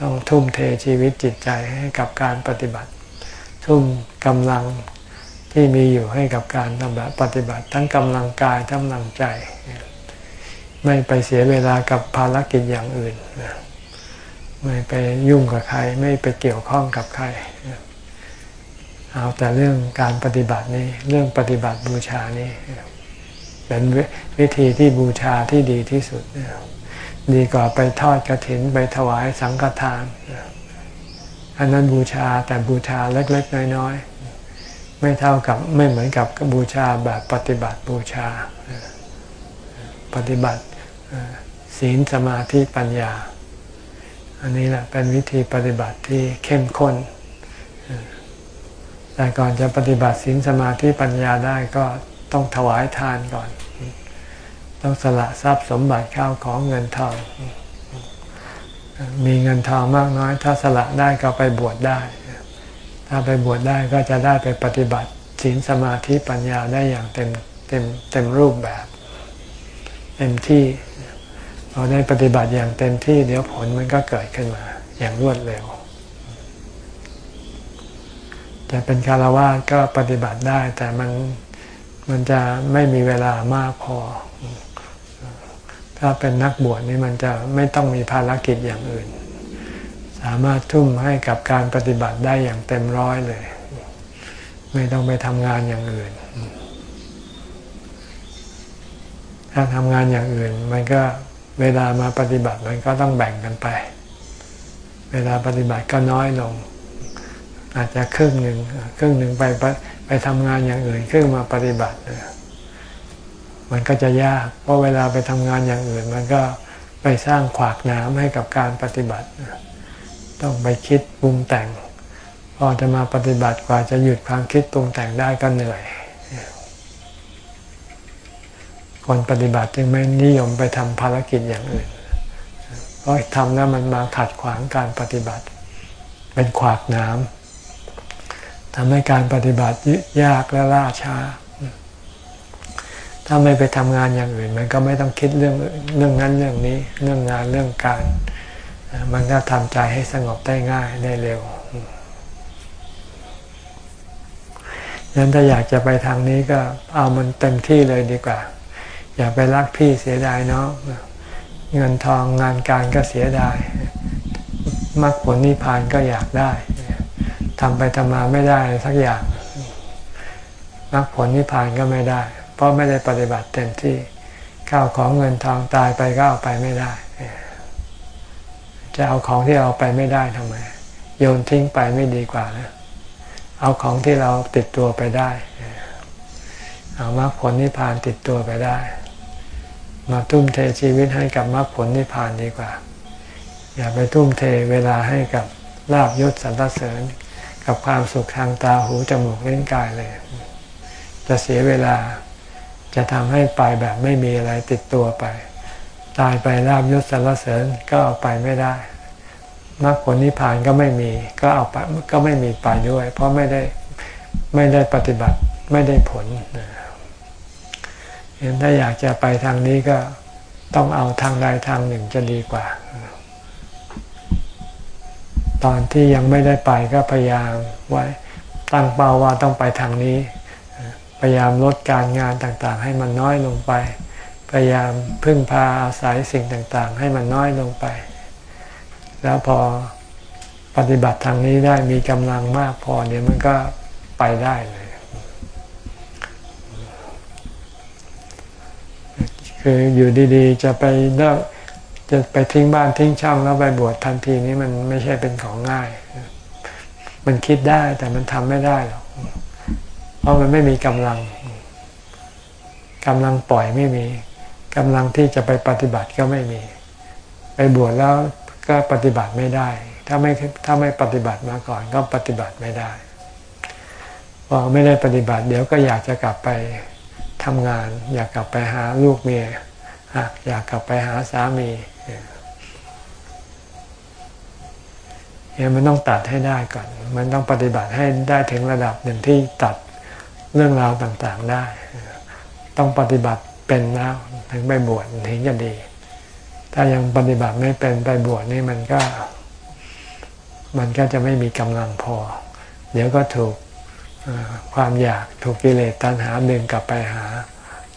ต้องทุ่มเทชีวิตจิตใจให้กับการปฏิบัติ ทุ่มกำลังที่มีอยู่ให้กับการทำแบบปฏิบัติ ทั้งกำลังกายทั้งกำลังใจ ไม่ไปเสียเวลากับภารกิจอย่างอื่น ไม่ไปยุ่งกับใคร ไม่ไปเกี่ยวข้องกับใคร เอาแต่เรื่องการปฏิบัตินี้ เรื่องปฏิบัติบูชานี้ เป็นวิธีที่บูชาที่ดีที่สุด ดีกว่าไปทอดกระถินไปถวายสังฆทาน อันนั้นบูชาแต่บูชาเล็ก ๆ น้อย ๆ ไม่เท่ากับไม่เหมือนกับบูชาแบบปฏิบัติบูชา ปฏิบัติศีลสมาธิปัญญา อันนี้แหละเป็นวิธีปฏิบัติที่เข้มข้น แต่ก่อนจะปฏิบัติศีลสมาธิปัญญาได้ก็ต้องถวายทานก่อน ต้องสละทรัพย์สมบัติข้าวของเงินทอง มีเงินทองมากน้อย ถ้าสละได้ก็ไปบวชได้ ถ้าไปบวชได้ก็จะได้ไปปฏิบัติศีลสมาธิปัญญาได้อย่างเต็มเต็มเต็มรูปแบบเต็มที่ พอได้ปฏิบัติอย่างเต็มที่เดี๋ยวผลมันก็เกิดขึ้นมาอย่างรวดเร็ว จะเป็นคารวะก็ปฏิบัติได้ แต่มันมันจะไม่มีเวลามากพอ ถ้าเป็นนักบวชนี่มันจะไม่ต้องมีภารกิจอย่างอื่น สามารถทุ่มให้กับการปฏิบัติได้อย่างเต็มร้อยเลย ไม่ต้องไปทำงานอย่างอื่น ถ้าทำงานอย่างอื่นมันก็ เวลามาปฏิบัติมันก็ต้องแบ่งกันไป เวลาปฏิบัติก็น้อยลง อาจจะครึ่งหนึ่งครึ่งหนึ่งไปไปทำงานอย่างอื่นครึ่งมาปฏิบัติ มันก็จะยาก เพราะเวลาไปทำงานอย่างอื่น มันก็ไปสร้างขวากน้ำให้กับการปฏิบัติ ต้องไปคิดปรุงแต่ง พอจะมาปฏิบัติกว่าจะหยุดความคิดปรุงแต่งได้ก็เหนื่อย คนปฏิบัติจึงไม่นิยมไปทำภารกิจอย่างอื่น เพราะทำแล้วมันมาขัดขวางการปฏิบัติ เป็นขวากน้ำทำให้การปฏิบัติยากและล่าช้า ถ้าไม่ไปทำงานอย่างอื่น มันก็ไม่ต้องคิดเรื่องเรื่องนั้นเรื่องนี้ เรื่องงานเรื่องการ มันก็ทำใจให้สงบได้ง่ายได้เร็วดังนั้นถ้าอยากจะไปทางนี้ก็เอามันเต็มที่เลยดีกว่า อย่าไปรักพี่เสียดายเนาะเงินทองงานการก็เสียดายมรรคผลนิพพานก็อยากได้ทำไปทำมาไม่ได้สักอย่างมรรคผลนิพพานก็ไม่ได้ เพราะไม่ได้ปฏิบัติเต็มที่ข้าวของเงินทองตายไปก็เอาไปไม่ได้ จะเอาของที่เอาไปไม่ได้ทำไมโยนทิ้งไปไม่ดีกว่านะเอาของที่เราติดตัวไปได้ เอามรรคผลนิพพานติดตัวไปได้ มาทุ่มเทชีวิตให้กับมรรคผลนิพพานดีกว่า อย่าไปทุ่มเทเวลาให้กับลาบยศสรรเสริญ กับความสุขทางตาหูจมูกเลิ้นกายเลย จะเสียเวลาจะทำให้ไปแบบไม่มีอะไรติดตัวไป ตายไปลาบยศสรรเสริญก็เอาไปไม่ได้มรรคผลนิพพานก็ไม่มีก็เอาไปก็ไม่มีไปด้วย เพราะไม่ได้ไม่ได้ปฏิบัติไม่ได้ผล เห็นถ้าอยากจะไปทางนี้ก็ต้องเอาทางใดทางหนึ่งจะดีกว่า ตอนที่ยังไม่ได้ไปก็พยายามไว้ตั้งเป้าว่าต้องไปทางนี้ พยายามลดการงานต่างๆ ให้มันน้อยลงไป พยายามพึ่งพาอาศัยสิ่งต่างๆ ให้มันน้อยลงไป แล้วพอปฏิบัติทางนี้ได้มีกำลังมากพอเนี่ยมันก็ไปได้เลย คืออยู่ดีๆ จะไปเลิกจะไปทิ้งบ้านทิ้งช่องแล้วไปบวชทันทีนี้มันไม่ใช่เป็นของง่าย มันคิดได้แต่มันทำไม่ได้หรอก เพราะมันไม่มีกำลังกำลังปล่อยไม่มีกำลังที่จะไปปฏิบัติก็ไม่มี ไปบวชแล้วก็ปฏิบัติไม่ได้ ถ้าไม่ถ้าไม่ปฏิบัติมาก่อนก็ปฏิบัติไม่ได้พอไม่ได้ปฏิบัติเดี๋ยวก็อยากจะกลับไป ทำงาน อยากกลับไปหาลูกเมียอยากกลับไปหาสามีเนี่ยมันต้องตัดให้ได้ก่อน มันต้องปฏิบัติให้ได้ถึงระดับหนึ่งที่ตัดเรื่องราวต่างๆได้ ต้องปฏิบัติเป็นแล้วถึงไปบวชถึงจะดี ถ้ายังปฏิบัติไม่เป็นไปบวชนี่มันก็ มันก็จะไม่มีกำลังพอ เดี๋ยวก็ถูก ความอยากถูกกิเลสตัณหาดึงกลับไปหา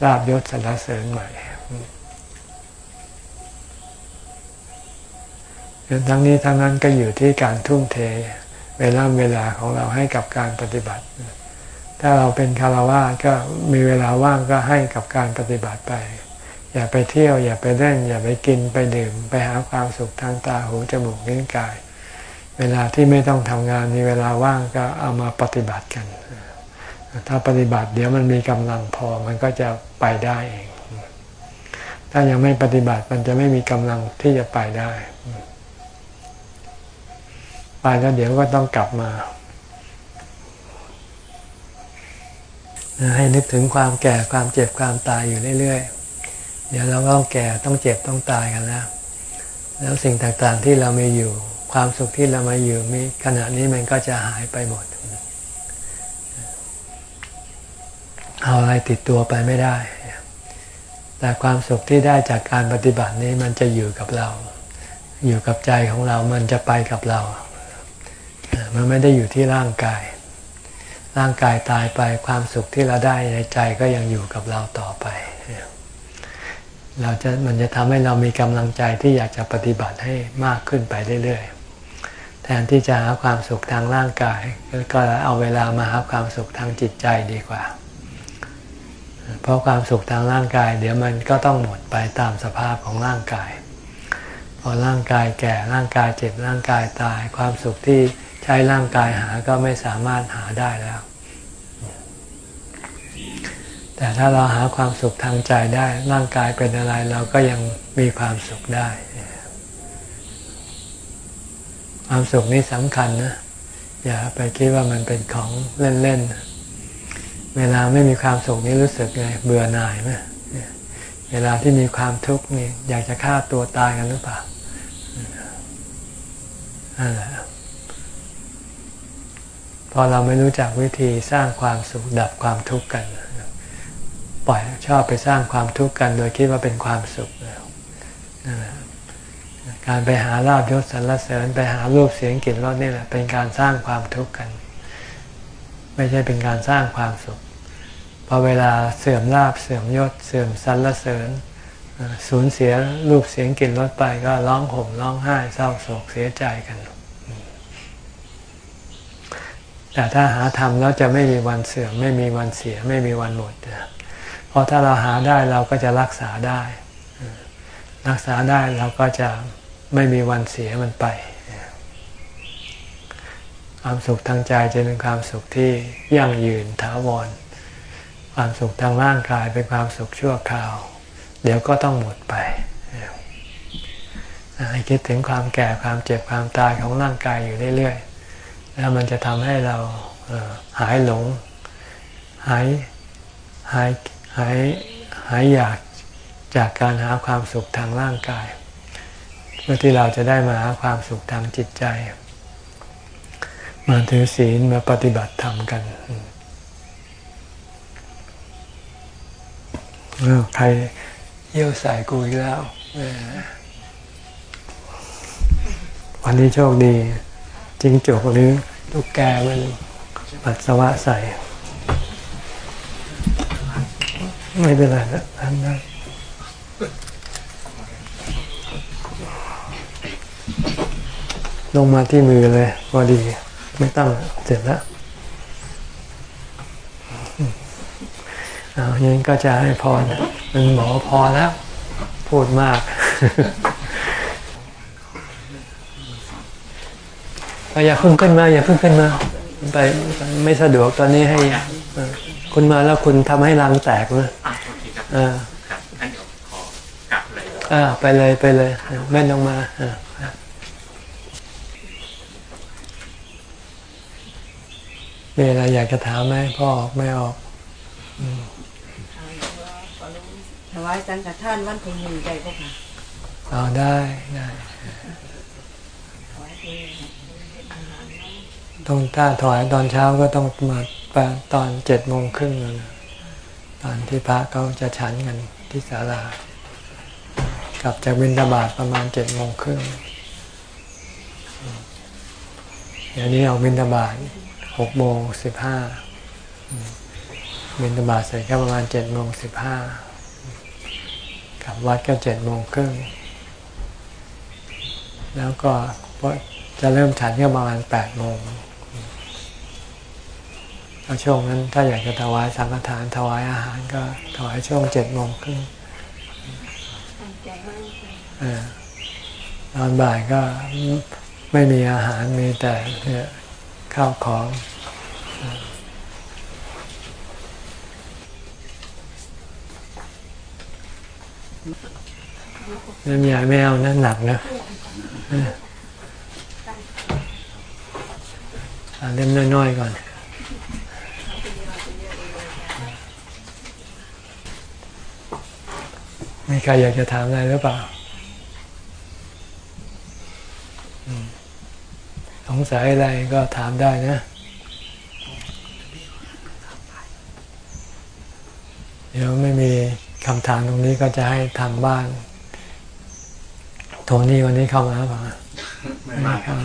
ลาบยศสรรเสริญใหม่ทั้งนี้ทั้งนั้นก็อยู่ที่การทุ่มเทเวลาเวลาของเราให้กับการปฏิบัติ ถ้าเราเป็นคารวะก็มีเวลาว่างก็ให้กับการปฏิบัติไป อย่าไปเที่ยว อย่าไปเล่น อย่าไปกินไปดื่ม ไปหาความสุขทางตาหูจมูกลิ้นกาย เวลาที่ไม่ต้องทำงานมีเวลาว่างก็เอามาปฏิบัติกัน ถ้าปฏิบัติเดี๋ยวมันมีกำลังพอมันก็จะไปได้เอง ถ้ายังไม่ปฏิบัติมันจะไม่มีกำลังที่จะไปได้ ไปแล้วเดี๋ยวก็ต้องกลับมา ให้นึกถึงความแก่ความเจ็บความตายอยู่เรื่อยๆ เดี๋ยวเราก็ต้องแก่ต้องเจ็บต้องตายกันแล้ว แล้วสิ่งต่างๆที่เรามีอยู่ ความสุขที่เรามาอยู่มีขณะนี้มันก็จะหายไปหมด เอาอะไรติดตัวไปไม่ได้ แต่ความสุขที่ได้จากการปฏิบัตินี้มันจะอยู่กับเรา อยู่กับใจของเรา มันจะไปกับเรา มันไม่ได้อยู่ที่ร่างกาย ร่างกายตายไปความสุขที่เราได้ในใจก็ยังอยู่กับเราต่อไปเราจะมันจะทำให้เรามีกำลังใจที่อยากจะปฏิบัติให้มากขึ้นไปเรื่อย แทนที่จะหาความสุขทางร่างกาย ก็เอาเวลามาหาความสุขทางจิตใจดีกว่า เพราะความสุขทางร่างกาย เดี๋ยวมันก็ต้องหมดไปตามสภาพของร่างกาย พอร่างกายแก่ร่างกายเจ็บร่างกายตาย ความสุขที่ใช้ร่างกายหาก็ไม่สามารถหาได้แล้ว แต่ถ้าเราหาความสุขทางใจได้ร่างกายเป็นอะไรเราก็ยังมีความสุขได้ ความสุขนี้สำคัญนะ อย่าไปคิดว่ามันเป็นของเล่นๆ เวลาไม่มีความสุขนี้รู้สึกไงเบื่อหน่ายไหมเวลาที่มีความทุกข์นี่อยากจะฆ่าตัวตายกันหรือเปล่านั่นแหละพอเราไม่รู้จักวิธีสร้างความสุขดับความทุกข์กันปล่อยชอบไปสร้างความทุกข์กัน โดยคิดว่าเป็นความสุขนั่นแหละ การไปหาลาบยศสรรเสริญ ไปหารูปเสียงกลิ่นรสนี่แหละเป็นการสร้างความทุกข์กัน ไม่ใช่เป็นการสร้างความสุขพอเวลาเสื่อมลาบเสื่อมยศ เสื่อมสรรเสริญสูญเสียรูปเสียงกลิ่นรสไปก็ร้องห่มร้องไห้เศร้าโศกเสียใจกัน แต่ถ้าหาทำแล้วจะไม่มีวันเสื่อม ไม่มีวันเสียไม่มีวันหมดเพราะถ้าเราหาได้เราก็จะรักษาได้ รักษาได้เราก็จะ ไม่มีวันเสียมันไป ความสุขทางใจจะเป็นความสุขที่ยั่งยืนถาวร ความสุขทางร่างกายเป็นความสุขชั่วคราว เดี๋ยวก็ต้องหมดไปให้คิดถึงความแก่ความเจ็บความตายของร่างกายอยู่เรื่อยๆ แล้วมันจะทำให้เราหายหลง หายหายหายหายอยากจากการหาความสุขทางร่างกาย เพื่อที่เราจะได้มาหาความสุขทางจิตใจ มาถือศีลมาปฏิบัติธรรมกันใครเยี่ยวใส่กูอีกแล้ววันนี้โชคดี จริงจกหรือลูกแกมันปัสสาวะใส่ ไม่เป็นไรนะท่านนะ ลงมาที่มือเลยพอดี ไม่ต้องเสร็จแล้วเอาอย่างนี้ก็จะให้พรมันหมอพอแล้ว พูดมาก อย่าเพิ่งขึ้นมาอย่าเพิ่งขึ้นมา ไปไม่สะดวกตอนนี้ให้คุณมาแล้วคุณทำให้รังแตกเลยอะโอเคครับอ่าครับงั้นเดี๋ยวขอกลับเลยอ่าไปเลยไปเลยแม่นลงมาอ่า มีอะไรอยากจะถามไหมพ่อออกไม่ออกถวายสังฆทานวันที่หนึ่งใจพวกค่ะเอาได้ได้ต้องถ้าถวายตอนเช้าก็ต้องมาตอนเจ็ดโมงครึ่งนะตอนที่พระเขาจะฉันกันที่ศาลากลับจากบินตบาทประมาณเจ็ดโมงครึ่งเดี๋ยวนี้ออกบินตบาท หกโมงสิบห้าบินตบาทเสร็จก็ประมาณเจ็ดโมงสิบห้ากลับวัดก็เจ็ดโมงครึ่งแล้วก็จะเริ่มฉันก็ประมาณแปดโมงแล้วช่วงนั้นถ้าอยากจะถวายสังฆทานถวายอาหารก็ถวายช่วงเจ็ดโมงครึ่งตั้งใจมากเลยเออตอนบ่ายก็ไม่มีอาหารมีแต่เนี่ย ข้าวของ น้ำยาไม่เอานั่นหนักนะเออเอาเล่มน้อยๆก่อนมีใครอยากจะถามอะไรหรือเปล่าอืมส งสัยอะไรก็ถามได้นะ เดี๋ยวไม่มีคำถามตรงนี้ก็จะให้ทางบ้านโทนี่วันนี้เข้ามาหรือเปล่าไม่มาครับ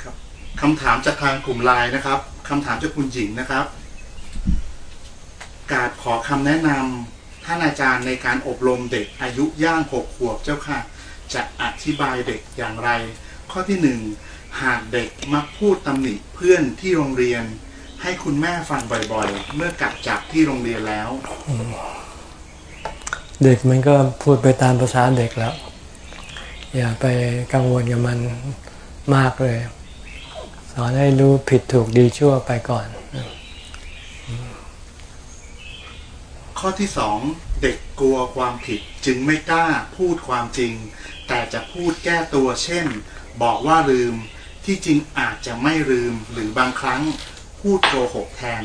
ครับคำถามจากทางกลุ่มไลน์นะครับคำถามจากคุณหญิงนะครับกาบขอคำแนะนำท่านอาจารย์ในการอบรมเด็กอายุย่างหกขวบเจ้าค่ะ จะอธิบายเด็กอย่างไร ข้อที่หนึ่งหากเด็กมักพูดตำหนิเพื่อนที่โรงเรียน ให้คุณแม่ฟังบ่อยๆ เมื่อกลับจากที่โรงเรียนแล้ว เด็กมันก็พูดไปตามภาษาเด็กแล้ว อย่าไปกังวลกับมันมากเลย สอนให้รู้ผิดถูกดีชั่วไปก่อน ข้อที่สองเด็กกลัวความผิดจึงไม่กล้าพูดความจริง แต่จะพูดแก้ตัวเช่น บอกว่าลืมที่จริงอาจจะไม่ลืมหรือบางครั้งพูดโกหกแทน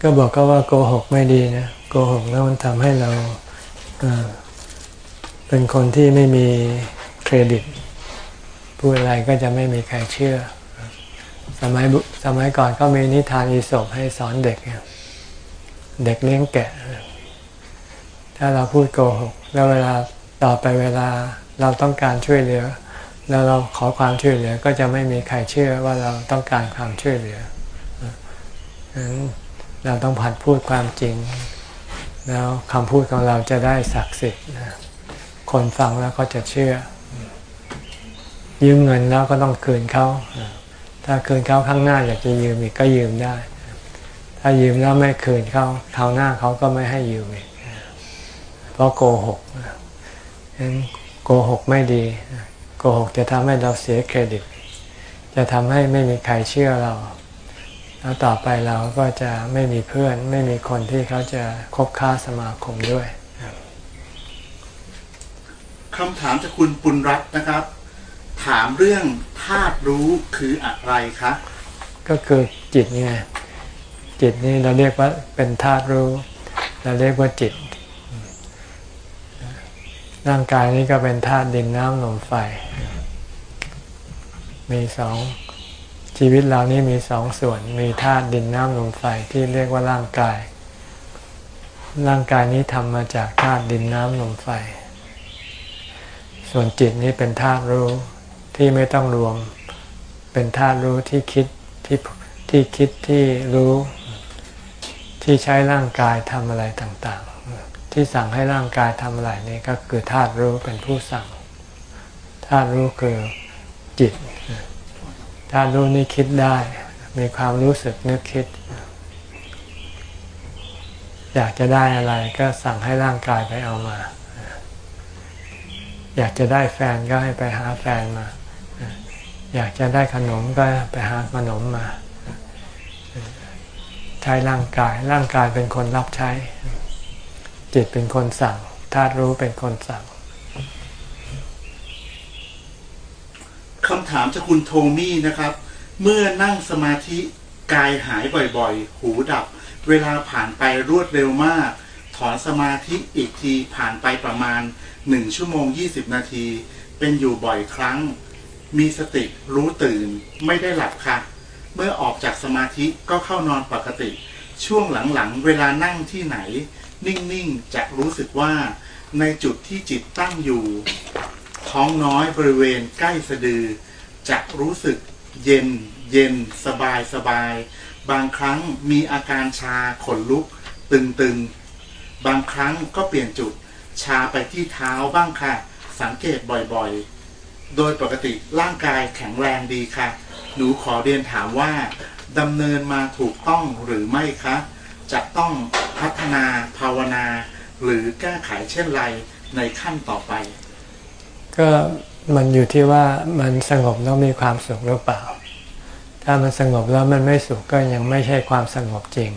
ก็บอกก็ว่าโกหกไม่ดีนะโกหกแล้วมันทำให้เราเป็นคนที่ไม่มีเครดิตพูดอะไรก็จะไม่มีใครเชื่อ สมัยสมัยก่อนก็มีนิทานอีสปให้สอนเด็กเนี่ยเด็กเลี้ยงแกะ ถ้าเราพูดโกหก แล้วเวลา ต่อไปเวลาเราต้องการช่วยเหลือ แล้วเราขอความช่วยเหลือก็จะไม่มีใครเชื่อว่าเราต้องการความช่วยเหลือนั้นเราต้องผัดพูดความจริง แล้วคำพูดของเราจะได้ศักดิ์สิทธิ์คนฟังแล้วก็จะเชื่อ ยืมเงินแล้วก็ต้องคืนเขาถ้าคืนเขาข้างหน้าอยากจะยืมอีกก็ยืมได้ ถ้ายืมแล้วไม่คืนเขาคราวหน้าเขาก็ไม่ให้ยืมอีกเพราะโกหก ฉะนั้นโกหกไม่ดีโกหกจะทำให้เราเสียเครดิต จะทำให้ไม่มีใครเชื่อเรา แล้วต่อไปเราก็จะไม่มีเพื่อน ไม่มีคนที่เขาจะคบค้าสมาคมด้วยคำถามจากคุณปุณรัตน์นะครับ ถามเรื่องธาตุรู้คืออะไรคะก็คือจิตไงจิตนี่เราเรียกว่าเป็นธาตุรู้ เราเรียกว่าจิต ร่างกายนี้ก็เป็นธาตุดินน้ำลมไฟ มีสองชีวิตเรานี่มีสองส่วน มีธาตุดินน้ำลมไฟที่เรียกว่าร่างกาย ร่างกายนี้ทำมาจากธาตุดินน้ำลมไฟ ส่วนจิตนี้เป็นธาตุรู้ที่ไม่ต้องรวม เป็นธาตุรู้ที่คิดที่ที่คิดที่รู้ที่ใช้ร่างกายทำอะไรต่าง ที่สั่งให้ร่างกายทำอะไรนี่ก็คือธาตุรู้เป็นผู้สั่งธาตุรู้คือจิตธาตุรู้นี่คิดได้ มีความรู้สึกนึกคิด อยากจะได้อะไรก็สั่งให้ร่างกายไปเอามา อยากจะได้แฟนก็ให้ไปหาแฟนมา อยากจะได้ขนมก็ไปหาขนมมา ใช้ร่างกายร่างกายเป็นคนรับใช้ จิตเป็นคนสั่งธาตุรู้เป็นคนสั่งคำถามจากคุณโทมี่นะครับ เมื่อนั่งสมาธิกายหายบ่อยๆ หูดับ เวลาผ่านไปรวดเร็วมาก ถอนสมาธิอีกทีผ่านไปประมาณ1ชั่วโมง 20 นาที เป็นอยู่บ่อยครั้ง มีสติรู้ตื่นไม่ได้หลับค่ะ เมื่อออกจากสมาธิก็เข้านอนปกติ ช่วงหลังๆ เวลานั่งที่ไหน นิ่งๆจะรู้สึกว่าในจุดที่จิตตั้งอยู่ ท้องน้อยบริเวณใกล้สะดือ จะรู้สึกเย็นเย็นสบายสบาย บางครั้งมีอาการชาขนลุก ตึงๆ บางครั้งก็เปลี่ยนจุดชาไปที่เท้าบ้างค่ะ สังเกตบ่อยๆ โดยปกติร่างกายแข็งแรงดีค่ะ หนูขอเรียนถามว่าดำเนินมาถูกต้องหรือไม่คะ จะต้องพัฒนาภาวนา หรือแก้ไขเช่นไรในขั้นต่อไป ก็มันอยู่ที่ว่ามันสงบแล้วมีความสุขหรือเปล่า ถ้ามันสงบแล้วมันไม่สุขก็ยังไม่ใช่ความสงบจริง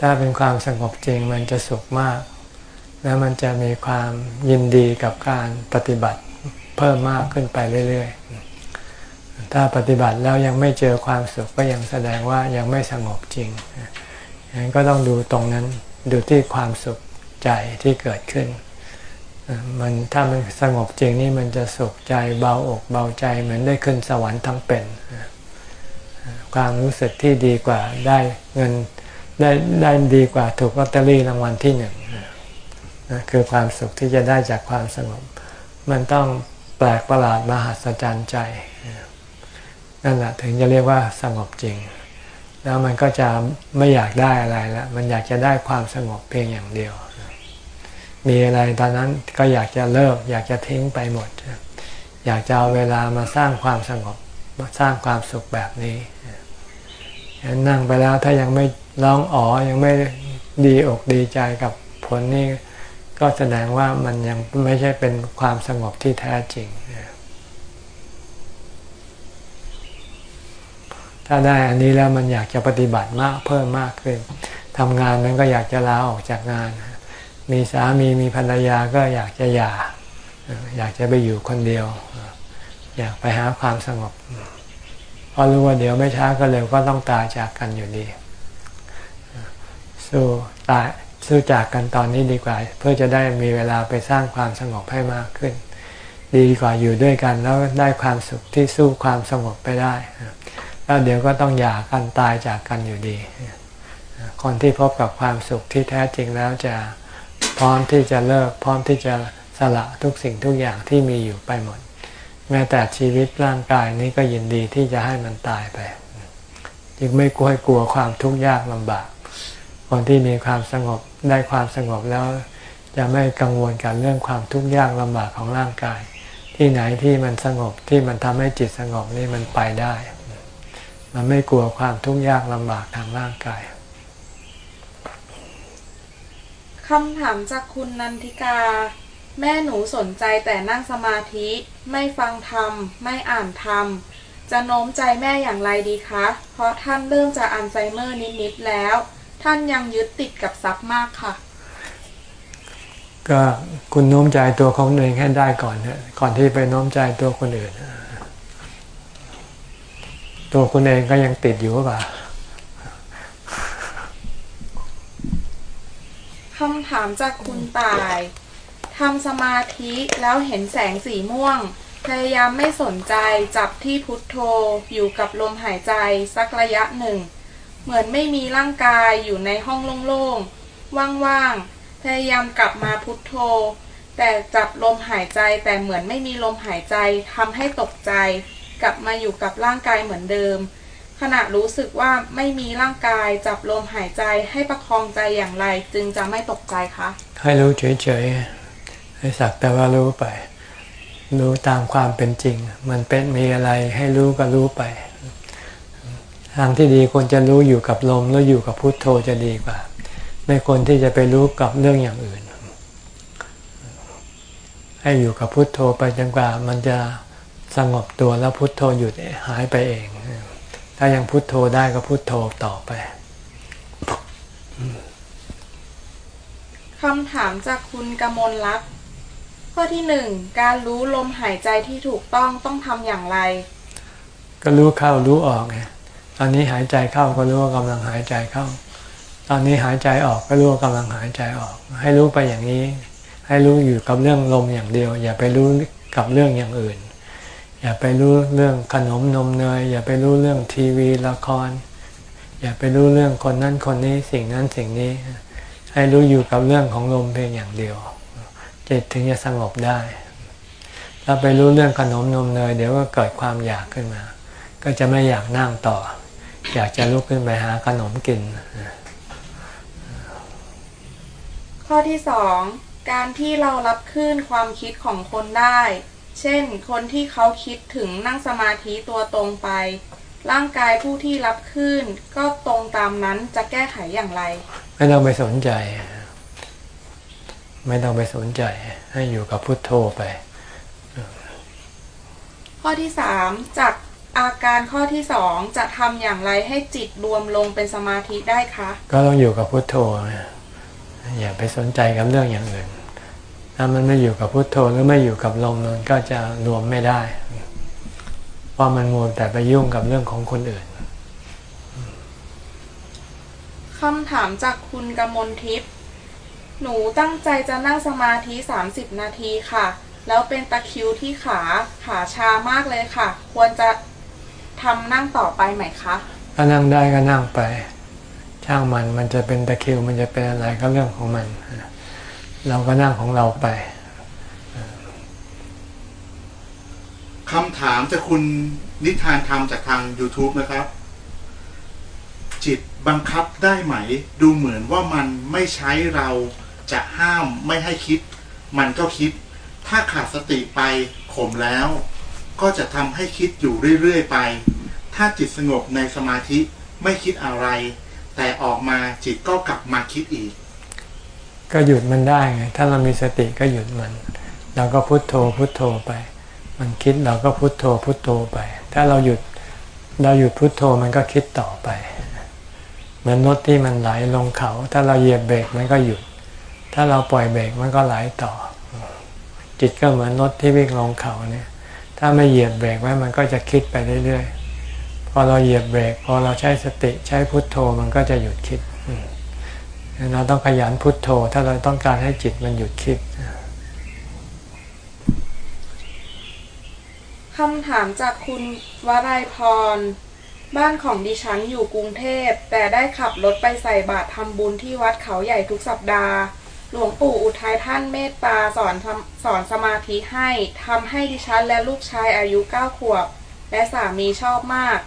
ถ้าเป็นความสงบจริงมันจะสุขมาก แล้วมันจะมีความยินดีกับการปฏิบัติเพิ่มมากขึ้นไปเรื่อยๆ ถ้าปฏิบัติแล้วยังไม่เจอความสุขก็ยังแสดงว่ายังไม่สงบจริง ก็ต้องดูตรงนั้นดูที่ความสุขใจที่เกิดขึ้น มันถ้ามันสงบจริงนี่มันจะสุขใจเบาอกเบาใจเหมือนได้ขึ้นสวรรค์ทั้งเป็น ความรู้สึกที่ดีกว่าได้เงินได้ได้ดีกว่าถูกลอตเตอรี่รางวัลที่หนึ่งคือความสุขที่จะได้จากความสงบ มันต้องแปลกประหลาดมหัศจรรย์ใจ นั่นแหละถึงจะเรียกว่าสงบจริง แล้วมันก็จะไม่อยากได้อะไรแล้วมันอยากจะได้ความสงบเพียงอย่างเดียว มีอะไรตอนนั้นก็อยากจะเลิก อยากจะทิ้งไปหมด อยากจะเอาเวลามาสร้างความสงบมาสร้างความสุขแบบนี้นั่งไปแล้วถ้ายังไม่ร้องอ๋อยังไม่ดีอกดีใจกับผลนี่ก็แสดงว่ามันยังไม่ใช่เป็นความสงบที่แท้จริง ถ้าได้อันนี้แล้วมันอยากจะปฏิบัติมากเพิ่มมากขึ้นทำงานมันก็อยากจะลาออกจากงาน มีสามีมีภรรยาก็อยากจะหย่า อยากจะไปอยู่คนเดียว อยากไปหาความสงบเพราะรู้ว่าเดี๋ยวไม่ช้าก็เร็วก็ต้องตายจากกันอยู่ดีสู้ตายสู้จากกันตอนนี้ดีกว่า เพื่อจะได้มีเวลาไปสร้างความสงบให้มากขึ้น ดีกว่าอยู่ด้วยกันแล้วได้ความสุขที่สู้ความสงบไปได้ แล้วเดี๋ยวก็ต้องหย่ากันตายจากกันอยู่ดี คนที่พบกับความสุขที่แท้จริงแล้วจะพร้อมที่จะเลิก พร้อมที่จะสละทุกสิ่งทุกอย่างที่มีอยู่ไปหมด แม้แต่ชีวิตร่างกายนี้ก็ยินดีที่จะให้มันตายไปจึงไม่กลัวกลัวความทุกข์ยากลำบาก คนที่มีความสงบได้ความสงบแล้วจะไม่กังวลกับเรื่องความทุกข์ยากลำบากของร่างกาย ที่ไหนที่มันสงบที่มันทำให้จิตสงบนี่มันไปได้ มันไม่กลัวความทุกข์ยากลำบากทางร่างกายคำถามจากคุณนันทิกา แม่หนูสนใจแต่นั่งสมาธิ ไม่ฟังธรรม ไม่อ่านธรรม จะโน้มใจแม่อย่างไรดีคะ เพราะท่านเริ่มจะอัลไซเมอร์นิดๆแล้ว ท่านยังยึดติดกับทรัพย์มากค่ะ ก็คุณโน้มใจตัวของตัวเองให้ได้ก่อนเถอะก่อนที่ไปโน้มใจตัวคนอื่น ตัวคุณเองก็ยังติดอยู่หรือเปล่าคำถามจากคุณตายทำสมาธิแล้วเห็นแสงสีม่วง พยายามไม่สนใจจับที่พุทโธอยู่กับลมหายใจสักระยะหนึ่ง เหมือนไม่มีร่างกายอยู่ในห้องโล่งๆ ว่างๆ พยายามกลับมาพุทโธ แต่จับลมหายใจแต่เหมือนไม่มีลมหายใจทำให้ตกใจ กลับมาอยู่กับร่างกายเหมือนเดิม ขณะรู้สึกว่าไม่มีร่างกายจับลมหายใจให้ประคองใจอย่างไร จึงจะไม่ตกใจคะให้รู้เฉยๆให้สักแต่ว่ารู้ไป รู้ตามความเป็นจริง มันเป็นมีอะไรให้รู้ก็รู้ไปทางที่ดีควรจะรู้อยู่กับลมแล้วอยู่กับพุทโธจะดีกว่า ไม่ควรที่จะไปรู้กับเรื่องอย่างอื่น ให้อยู่กับพุทโธไปจนกว่ามันจะ สงบตัวแล้วพุทโธหยุดหายไปเอง ถ้ายังพุทโธได้ก็พุทโธต่อไปคำถามจากคุณกมลลักษณ์ข้อที่หนึ่งการรู้ลมหายใจที่ถูกต้องต้องทำอย่างไร ก็รู้เข้ารู้ออกไงตอนนี้หายใจเข้าก็รู้ว่ากำลังหายใจเข้า ตอนนี้หายใจออกก็รู้ว่ากำลังหายใจออก ให้รู้ไปอย่างนี้ ให้รู้อยู่กับเรื่องลมอย่างเดียว อย่าไปรู้กับเรื่องอย่างอื่น อย่าไปรู้เรื่องขนมนมเนย อย่าไปรู้เรื่องทีวีละคร อย่าไปรู้เรื่องคนนั้นคนนี้สิ่งนั้นสิ่งนี้ ให้รู้อยู่กับเรื่องของลมเพียงอย่างเดียวจิตถึงจะสงบได้ ถ้าไปรู้เรื่องขนมนมเนยเดี๋ยวก็เกิดความอยากขึ้นมา ก็จะไม่อยากนั่งต่อ อยากจะลุกขึ้นไปหาขนมกิน ข้อที่สองการที่เรารับคลื่นความคิดของคนได้ เช่น คนที่เขาคิดถึงนั่งสมาธิตัวตรงไป ร่างกายผู้ที่รับคลื่นก็ตรงตามนั้นจะแก้ไขอย่างไร ไม่ต้องไปสนใจ ไม่ต้องไปสนใจให้อยู่กับพุทโธไป ข้อที่สามจากอาการข้อที่สองจะทำอย่างไรให้จิตรวมลงเป็นสมาธิได้คะ ก็ต้องอยู่กับพุทโธนะอย่าไปสนใจกับเรื่องอย่างอื่น ถ้ามันไม่อยู่กับพุทโธหรือไม่อยู่กับลมมันก็จะรวมไม่ได้ เพราะมันมัวแต่ไปยุ่งกับเรื่องของคนอื่นคำถามจากคุณกมลทิพย์ หนูตั้งใจจะนั่งสมาธิ 30 นาทีค่ะ แล้วเป็นตะคริวที่ขา ขาชามากเลยค่ะ ควรจะทำนั่งต่อไปไหมคะ ถ้านั่งได้ก็นั่งไป ช่างมัน มันจะเป็นตะคริว มันจะเป็นอะไรก็เรื่องของมัน เราก็นั่งของเราไปคำถามจากคุณนิทานธรรมจากทาง YouTube นะครับ จิตบังคับได้ไหม ดูเหมือนว่ามันไม่ใช้เราจะห้ามไม่ให้คิด มันก็คิด ถ้าขาดสติไปข่มแล้ว ก็จะทำให้คิดอยู่เรื่อยๆไป ถ้าจิตสงบในสมาธิไม่คิดอะไร แต่ออกมาจิตก็กลับมาคิดอีก ก็หยุดมันได้ไง ถ้าเรามีสติก็หยุดมัน เราก็พุโทโธพุโทโธไป มันคิดเราก็พุโทโธพุโทโธไป ถ้าเราหยุดเราหยุดพุโทโธมันก็คิดต่อไป เหมือนรถที่มันไหลลงเขา ถ้าเราเหยียบเบรกมันก็หยุด ถ้าเราปล่อยเบรกมันก็ไหลต่อ จิตก็เหมือนรถที่วิ่งลงเขาเนี่ย ถ้าไม่เหยียบเบรกไว้มันก็จะคิดไปเรื่อยๆ พอเราเหยียบเบรกพอเราใช้สติใช้พุทโธมันก็จะหยุดคิด เราต้องขยันพุทโธ ถ้าเราต้องการให้จิตมันหยุดคิดคำถามจากคุณวรัยพร บ้านของดิฉันอยู่กรุงเทพ แต่ได้ขับรถไปใส่บาตรทำบุญที่วัดเขาใหญ่ทุกสัปดาห์ หลวงปู่อุทัยท่านเมตตาสอนสอนสมาธิให้ทำให้ดิฉันและลูกชายอายุเก้าขวบ และสามีชอบมาก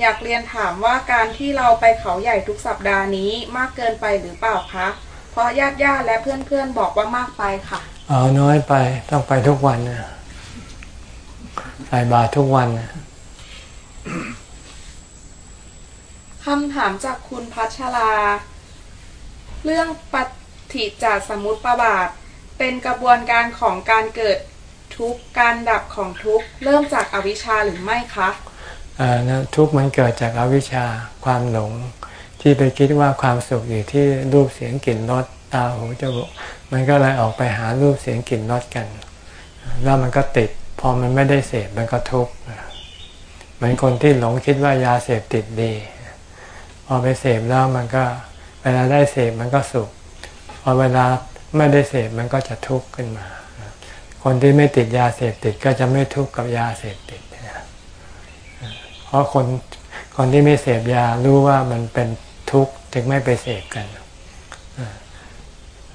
อยากเรียนถามว่าการที่เราไปเขาใหญ่ทุกสัปดาห์นี้มากเกินไปหรือเปล่าคะ เพราะญาติญาติและเพื่อนๆบอกว่ามากไปค่ะเอาน้อยไปต้องไปทุกวันนะใส่บาตรทุกวันนะคำถามจากคุณพัชรา เรื่องปฏิจจสมุปบาท เป็นกระบวนการของการเกิดทุกข์การดับของทุกข์เริ่มจากอวิชชาหรือไม่คะอ่านะ ทุกข์มันเกิดจากอวิชชาความหลง ที่ไปคิดว่าความสุขอยู่ที่รูปเสียงกลิ่นรสตาหูจมูกมันก็เลยออกไปหารูปเสียงกลิ่นรสกัน แล้วมันก็ติด พอมันไม่ได้เสพมันก็ทุกข์เหมือนคนที่หลงคิดว่ายาเสพติดดี พอไปเสพแล้วมันก็เวลาได้เสพมันก็สุข พอเวลาไม่ได้เสพมันก็จะทุกข์ขึ้นมา คนที่ไม่ติดยาเสพติดก็จะไม่ทุกข์กับยาเสพติด เพราะคนคนที่ไม่เสพยารู้ว่ามันเป็นทุกข์ถึงไม่ไปเสพกัน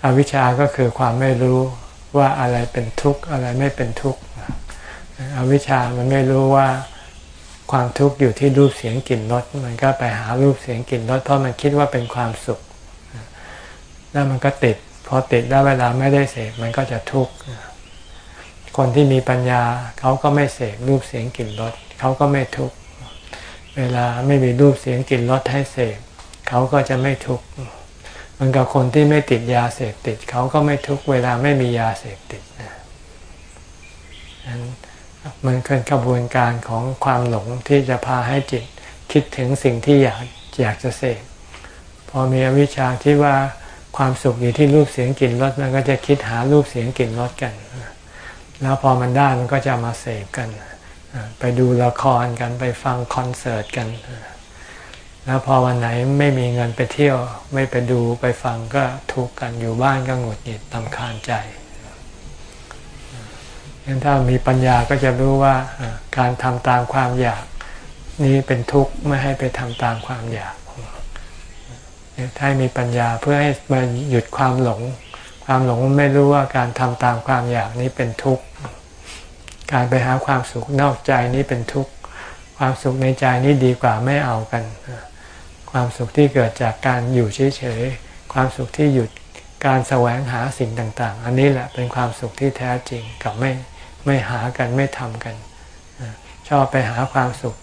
อวิชชาก็คือความไม่รู้ว่าอะไรเป็นทุกข์อะไรไม่เป็นทุกข์อวิชชามันไม่รู้ว่าความทุกข์อยู่ที่รูปเสียงกลิ่นรสมันก็ไปหารูปเสียงกลิ่นรสเพราะมันคิดว่าเป็นความสุข แล้วมันก็ติดพอติดแล้วเวลาไม่ได้เสพมันก็จะทุกข์คนที่มีปัญญาเขาก็ไม่เสพรูปเสียงกลิ่นรสเขาก็ไม่ทุกข์ เวลาไม่มีรูปเสียงกลิ่นรสให้เสพเขาก็จะไม่ทุกข์มันกับคนที่ไม่ติดยาเสพติด เขาก็ไม่ทุกข์เวลาไม่มียาเสพติดนะมันเป็นกระบวนการของความหลงที่จะพาให้จิตคิดถึงสิ่งที่อยากอยากจะเสพพอมีอวิชชาที่ว่าความสุขอยู่ที่รูปเสียงกลิ่นรสมันก็จะคิดหารูปเสียงกลิ่นรสกัน แล้วพอมันได้มันก็จะมาเสพกัน ไปดูละครกันไปฟังคอนเสิร์ตกัน แล้วพอวันไหนไม่มีเงินไปเที่ยว ไม่ไปดูไปฟังก็ทุกข์กันอยู่บ้านก็หงุดหงิดตำคาญใจงั้นถ้ามีปัญญาก็จะรู้ว่าการทำตามความอยาก นี้เป็นทุกข์ไม่ให้ไปทำตามความอยากถ้ามีปัญญาเพื่อให้มันหยุดความหลง ความหลงไม่รู้ว่าการทำตามความอยากนี้เป็นทุกข์ การไปหาความสุขนอกใจนี้เป็นทุกข์ ความสุขในใจนี้ดีกว่าไม่เอากัน ความสุขที่เกิดจากการอยู่เฉยๆ ความสุขที่หยุดการแสวงหาสิ่งต่างๆ อันนี้แหละเป็นความสุขที่แท้จริงกับไม่ไม่หากันไม่ทำกัน ชอบไปหาความสุข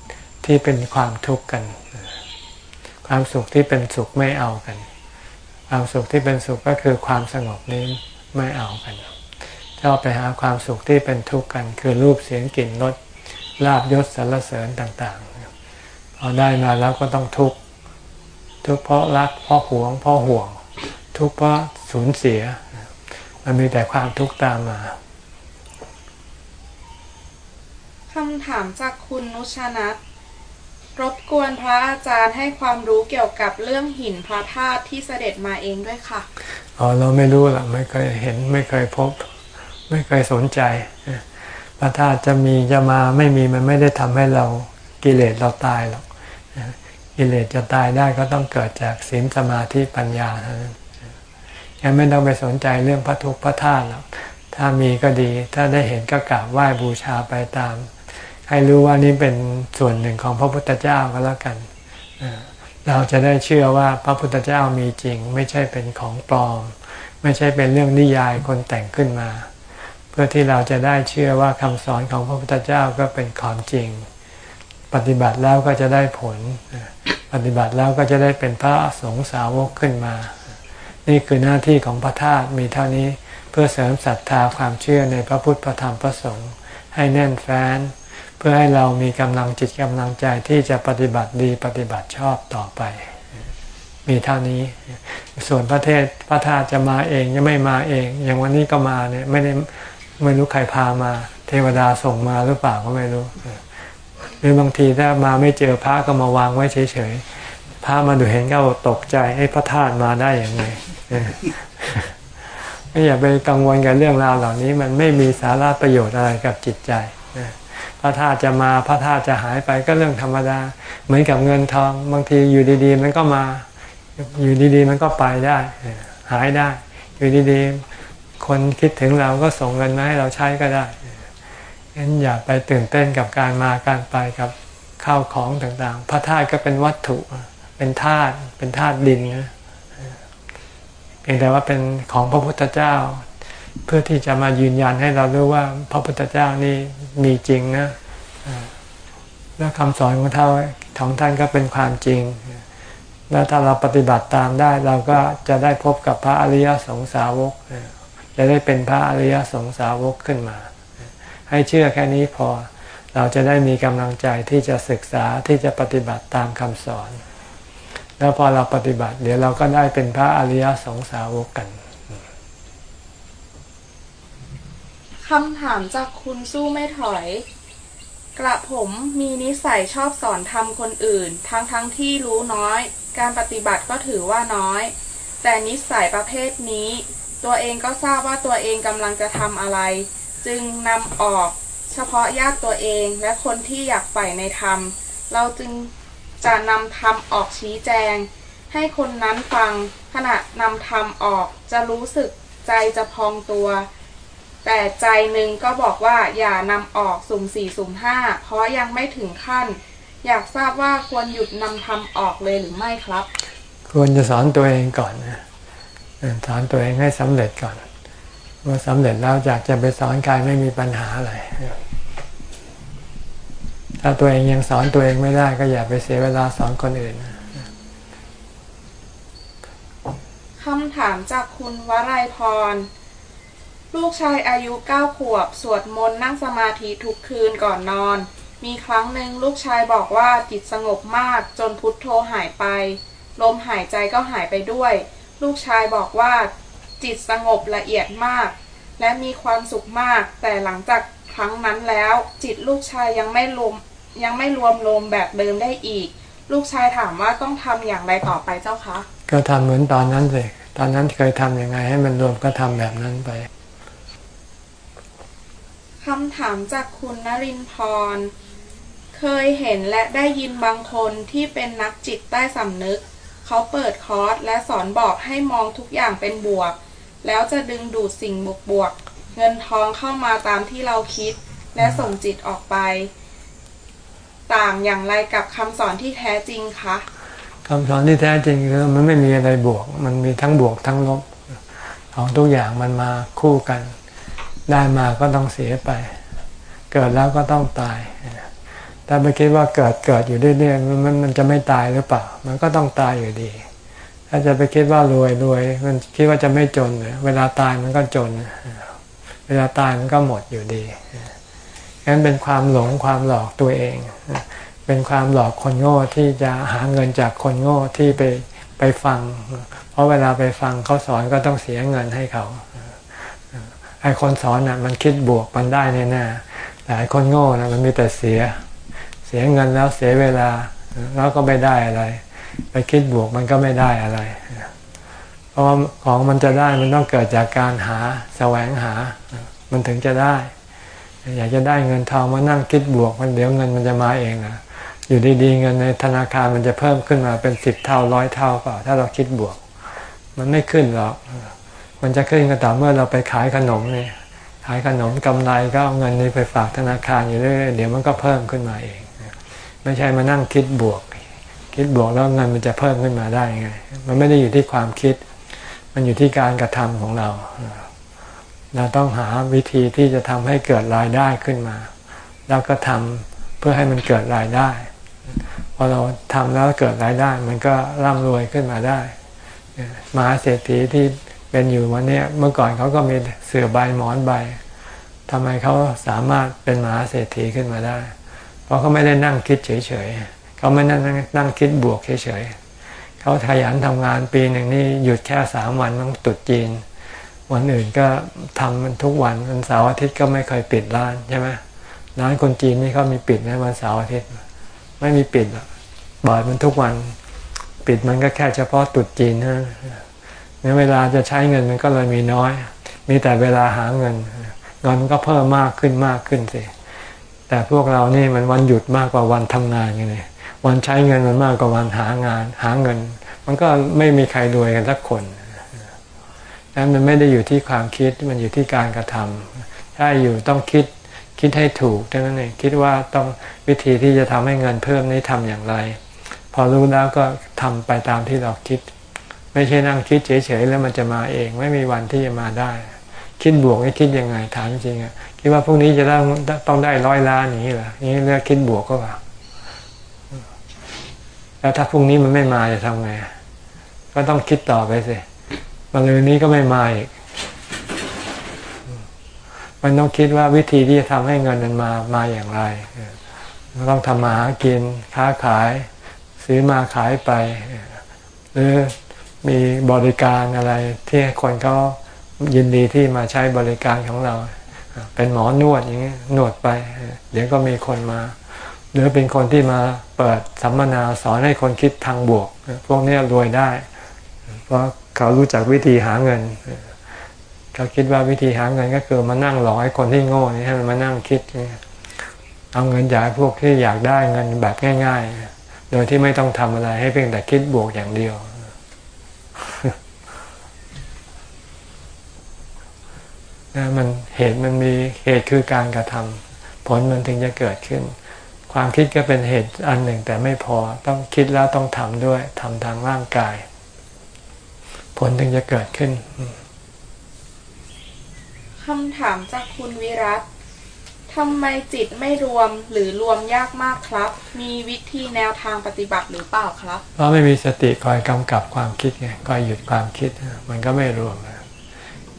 ที่เป็นความทุกข์กัน ความสุขที่เป็นสุขไม่เอากัน ความสุขที่เป็นสุขก็คือความสงบนี้ไม่เอากัน ชอบไปหาความสุขที่เป็นทุกข์กัน คือรูปเสียงกลิ่นรสลาบยศสรรเสริญต่างๆพอได้มาแล้วก็ต้องทุกข์ทุกข์เพราะรักเพราะหวงเพราะห่วง ทุกข์เพราะสูญเสีย มันมีแต่ความทุกข์ตามมาคำถามจากคุณนุชนัทรบกวนพระอาจารย์ให้ความรู้เกี่ยวกับเรื่องหินพระธาตุที่เสด็จมาเองด้วยค่ะ อ๋อ เราไม่รู้หรอกไม่เคยเห็นไม่เคยพบ ไม่เคยสนใจพระธาตุจะมีจะมาไม่มีมันไม่ได้ทำให้เรากิเลสเราตายหรอกกิเลสจะตายได้ก็ต้องเกิดจากศีลสมาธิปัญญาเท่านั้นยังไม่ต้องไปสนใจเรื่องพระทุกข์พระธาตุหรอกถ้ามีก็ดี ถ้าได้เห็นก็กราบไหว้บูชาไปตาม ให้รู้ว่านี่เป็นส่วนหนึ่งของพระพุทธเจ้าก็แล้วกันเราจะได้เชื่อว่าพระพุทธเจ้ามีจริง ไม่ใช่เป็นของปลอม ไม่ใช่เป็นเรื่องนิยายคนแต่งขึ้นมา พื่อที่เราจะได้เชื่อว่าคำสอนของพระพุทธเจ้าก็เป็นความจริง ปฏิบัติแล้วก็จะได้ผล ปฏิบัติแล้วก็จะได้เป็นพระสงฆ์สาวกขึ้นมา นี่คือหน้าที่ของพระธาตุมีเท่านี้เพื่อเสริมศรัทธาความเชื่อในพระพุทธพระธรรมพระสงฆ์ให้แน่นแฟ้น เพื่อให้เรามีกำลังจิตกำลังใจที่จะปฏิบัติดีปฏิบัติชอบต่อไป มีเท่านี้ ส่วนพระเทศพระธาตุจะมาเองยังไม่มาเอง อย่างวันนี้ก็มาเนี่ยไม่ได้ ไม่รู้ใครพามา เทวดาส่งมาหรือเปล่าก็ไม่รู้หรือบางทีถ้ามาไม่เจอพระก็มาวางไว้เฉยๆพระมาดูเห็นก็ตกใจให้พระธาตุมาได้อย่างไงไม่อย่าไปกังวลกับเรื่องราวเหล่านี้ มันไม่มีสาระประโยชน์อะไรกับจิตใจพระธาตุจะมาพระธาตุจะหายไปก็เรื่องธรรมดา เหมือนกับเงินทอง บางทีอยู่ดี ๆ มันก็มา อยู่ดีๆ มันก็ไปได้ หายได้ อยู่ดีๆ คนคิดถึงเราก็ส่งเงินมาให้เราใช้ก็ได้งั้นอย่าไปตื่นเต้นกับการมาการไปกับข้าวของต่างๆ พระธาตุก็เป็นวัตถุ เป็นธาตุเป็นธาตุดินนะเพียงแต่ว่าเป็นของพระพุทธเจ้า เพื่อที่จะมายืนยันให้เรารู้ว่าพระพุทธเจ้านี่มีจริงนะแล้วคำสอนของท่านของท่านก็เป็นความจริง แล้วถ้าเราปฏิบัติตามได้เราก็จะได้พบกับพระอริยสงสาวก จะได้เป็นพระอริยสงสาวกขึ้นมา ให้เชื่อแค่นี้พอ เราจะได้มีกำลังใจที่จะศึกษาที่จะปฏิบัติตามคำสอน แล้วพอเราปฏิบัติ เดี๋ยวเราก็ได้เป็นพระอริยสงสาวกกันคำถามจากคุณสู้ไม่ถอย กระผมมีนิสัยชอบสอนทำคนอื่น ทั้งทั้งที่รู้น้อย การปฏิบัติก็ถือว่าน้อย แต่นิสัยประเภทนี้ ตัวเองก็ทราบว่าตัวเองกำลังจะทำอะไร จึงนำออกเฉพาะญาติตัวเองและคนที่อยากใฝ่ในธรรม เราจึงจะนำธรรมออกชี้แจง ให้คนนั้นฟังขณะนำธรรมออกจะรู้สึกใจจะพองตัว แต่ใจหนึ่งก็บอกว่าอย่านำออกสุ่มสี่สุ่มห้าเพราะยังไม่ถึงขั้น อยากทราบว่าควรหยุดนำธรรมออกเลยหรือไม่ครับ ควรจะสอนตัวเองก่อนนะ สอนตัวเองให้สำเร็จก่อนเมื่อสำเร็จแล้วจากจะไปสอนใครไม่มีปัญหาอะไรถ้าตัวเองยังสอนตัวเองไม่ได้ ก็อย่าไปเสียเวลาสอนคนอื่นคำถามจากคุณวรัยพร ลูกชายอายุเก้าขวบ สวดมนต์นั่งสมาธิทุกคืนก่อนนอน มีครั้งหนึ่งลูกชายบอกว่าจิตสงบมากจนพุทโธหายไป ลมหายใจก็หายไปด้วย ลูกชายบอกว่าจิตสงบละเอียดมาก และมีความสุขมาก แต่หลังจากครั้งนั้นแล้ว จิตลูกชายยังไม่รวมยังไม่รวมลมแบบเดิมได้อีก ลูกชายถามว่าต้องทำอย่างไรต่อไปเจ้าคะ ก็ทำเหมือนตอนนั้นเลยตอนนั้นเคยทำยังไงให้มันรวมก็ทำแบบนั้นไปคำถามจากคุณนรินทร์พร เคยเห็นและได้ยินบางคนที่เป็นนักจิตใต้สำนึก เขาเปิดคอร์สและสอนบอกให้มองทุกอย่างเป็นบวก แล้วจะดึงดูดสิ่งบวกบวก เงินทองเข้ามาตามที่เราคิด และส่งจิตออกไป ต่างอย่างไรกับคำสอนที่แท้จริงคะคำสอนที่แท้จริงคือมันไม่มีอะไรบวก มันมีทั้งบวกทั้งลบของทุกอย่างมันมาคู่กัน ได้มาก็ต้องเสียไป เกิดแล้วก็ต้องตาย แต่ไปคิดว่าเกิดเกิดอยู่เรื่อยๆมันมันจะไม่ตายหรือเปล่า มันก็ต้องตายอยู่ดี ถ้าจะไปคิดว่ารวยรวย มันคิดว่าจะไม่จนเลยเวลาตายมันก็จน เวลาตายมันก็หมดอยู่ดีงั้นเป็นความหลงความหลอกตัวเอง เป็นความหลอกคนโง่ที่จะหาเงินจากคนโง่ที่ไปไปฟัง เพราะเวลาไปฟังเขาสอนก็ต้องเสียเงินให้เขาไอ้คนสอนน่ะมันคิดบวกมันได้แน่ๆแต่ไอ้คนโง่น่ะมันมีแต่เสีย สียเงินแล้วเสียเวลาแล้วก็ไม่ได้อะไร ไปคิดบวกมันก็ไม่ได้อะไร เพราะว่าของมันจะได้มันต้องเกิดจากการหาแสวงหา มันถึงจะได้ อยากจะได้เงินทองมานั่งคิดบวกมันเดี๋ยวเงินมันจะมาเองนะอยู่ดีๆเงินในธนาคารมันจะเพิ่มขึ้นมาเป็นสิบเท่าร้อยเท่าเปล่าถ้าเราคิดบวก มันไม่ขึ้นหรอกมันจะขึ้นก็ต่อเมื่อเราไปขายขนมเนี่ยขายขนมกำไรก็เอาเงินนี้ไปฝากธนาคารอยู่เรื่อยเดี๋ยวมันก็เพิ่มขึ้นมาเอง ไม่ใช่มานั่งคิดบวก คิดบวกแล้วเงินมันจะเพิ่มขึ้นมาได้ไง มันไม่ได้อยู่ที่ความคิด มันอยู่ที่การกระทำของเรา เราต้องหาวิธีที่จะทำให้เกิดรายได้ขึ้นมา แล้วก็ทำเพื่อให้มันเกิดรายได้พอเราทำแล้วเกิดรายได้ มันก็ร่ำรวยขึ้นมาได้มหาเศรษฐีที่เป็นอยู่วันนี้เมื่อก่อนเขาก็มีเสื่อใบหมอนใบทำไมเขาสามารถเป็นมหาเศรษฐีขึ้นมาได้ เพราะเขาไม่ได้นั่งคิดเฉยๆเขาไม่นั่งนั่งคิดบวกเฉยๆเขาขยันทำงานปีหนึ่งนี่หยุดแค่สามวันต้องตุดจีน วันอื่นก็ทำมันทุกวันวันเสาร์อาทิตย์ก็ไม่เคยปิดร้านใช่ไหมร้านคนจีนนี่เขามีปิดไหมวันเสาร์อาทิตย์ ไม่มีปิดหรอกบอดมันทุกวันปิดมันก็แค่เฉพาะตุดจีนเนั้นเวลาจะใช้เงินมันก็เลยมีน้อย มีแต่เวลาหาเงินเงินก็เพิ่มมากขึ้นมากขึ้นสิ แต่พวกเรานี่มันวันหยุดมากกว่าวันทำงานกันเลยวันใช้เงินมันมากกว่าวันหางาน หาเงิน มันก็ไม่มีใครรวยกันสักคนนั้นมันไม่ได้อยู่ที่ความคิดมันอยู่ที่การกระทำถ้าอยู่ต้องคิดคิดให้ถูกเท่านั้นเองคิดว่าต้องวิธีที่จะทำให้เงินเพิ่มนี้ทำอย่างไร พอรู้แล้วก็ทำไปตามที่เราคิด ไม่ใช่นั่งคิดเฉยๆแล้วมันจะมาเอง ไม่มีวันที่จะมาได้ คิดบวกไม่คิดยังไงถามจริงอะ คิดว่าพรุ่งนี้จะต้องต้องได้ร้อยล้านอย่างนี้เหรอนี่เรียกคิดบวกก็ว่าแล้วถ้าพรุ่งนี้มันไม่มาจะทำไงก็ต้องคิดต่อไปสิวันลืนนี้ก็ไม่มาอีกมันต้องคิดว่าวิธีที่จะทำให้เงินมันมามาอย่างไรต้องทำมาหากินค้าขาย ซื้อมาขายไป หรือมีบริการอะไรที่คนเขายินดีที่มาใช้บริการของเรา เป็นหมอนวดอย่างนี้นวดไป เดี๋ยวก็มีคนมา หรือเป็นคนที่มาเปิดสัมมนาสอนให้คนคิดทางบวก พวกนี้รวยได้ เพราะเขารู้จักวิธีหาเงินเขาคิดว่าวิธีหาเงินก็คือมานั่งหลอกให้คนที่โง่นี่ให้มันมานั่งคิดเอาเงินจากพวกที่อยากได้เงินแบบง่าย ๆ โดยที่ไม่ต้องทำอะไรให้เพียงแต่คิดบวกอย่างเดียว นะมันเหตุมันมีเหตุคือการกระทำผลมันถึงจะเกิดขึ้น ความคิดก็เป็นเหตุอันหนึ่งแต่ไม่พอต้องคิดแล้วต้องทำด้วยทำทางร่างกาย ผลถึงจะเกิดขึ้นคำถามจากคุณวิรัตทำไมจิตไม่รวมหรือรวมยากมากครับ มีวิธีแนวทางปฏิบัติหรือเปล่าครับ เพราะไม่มีสติคอยกำกับความคิดไงคอยหยุดความคิด มันก็ไม่รวม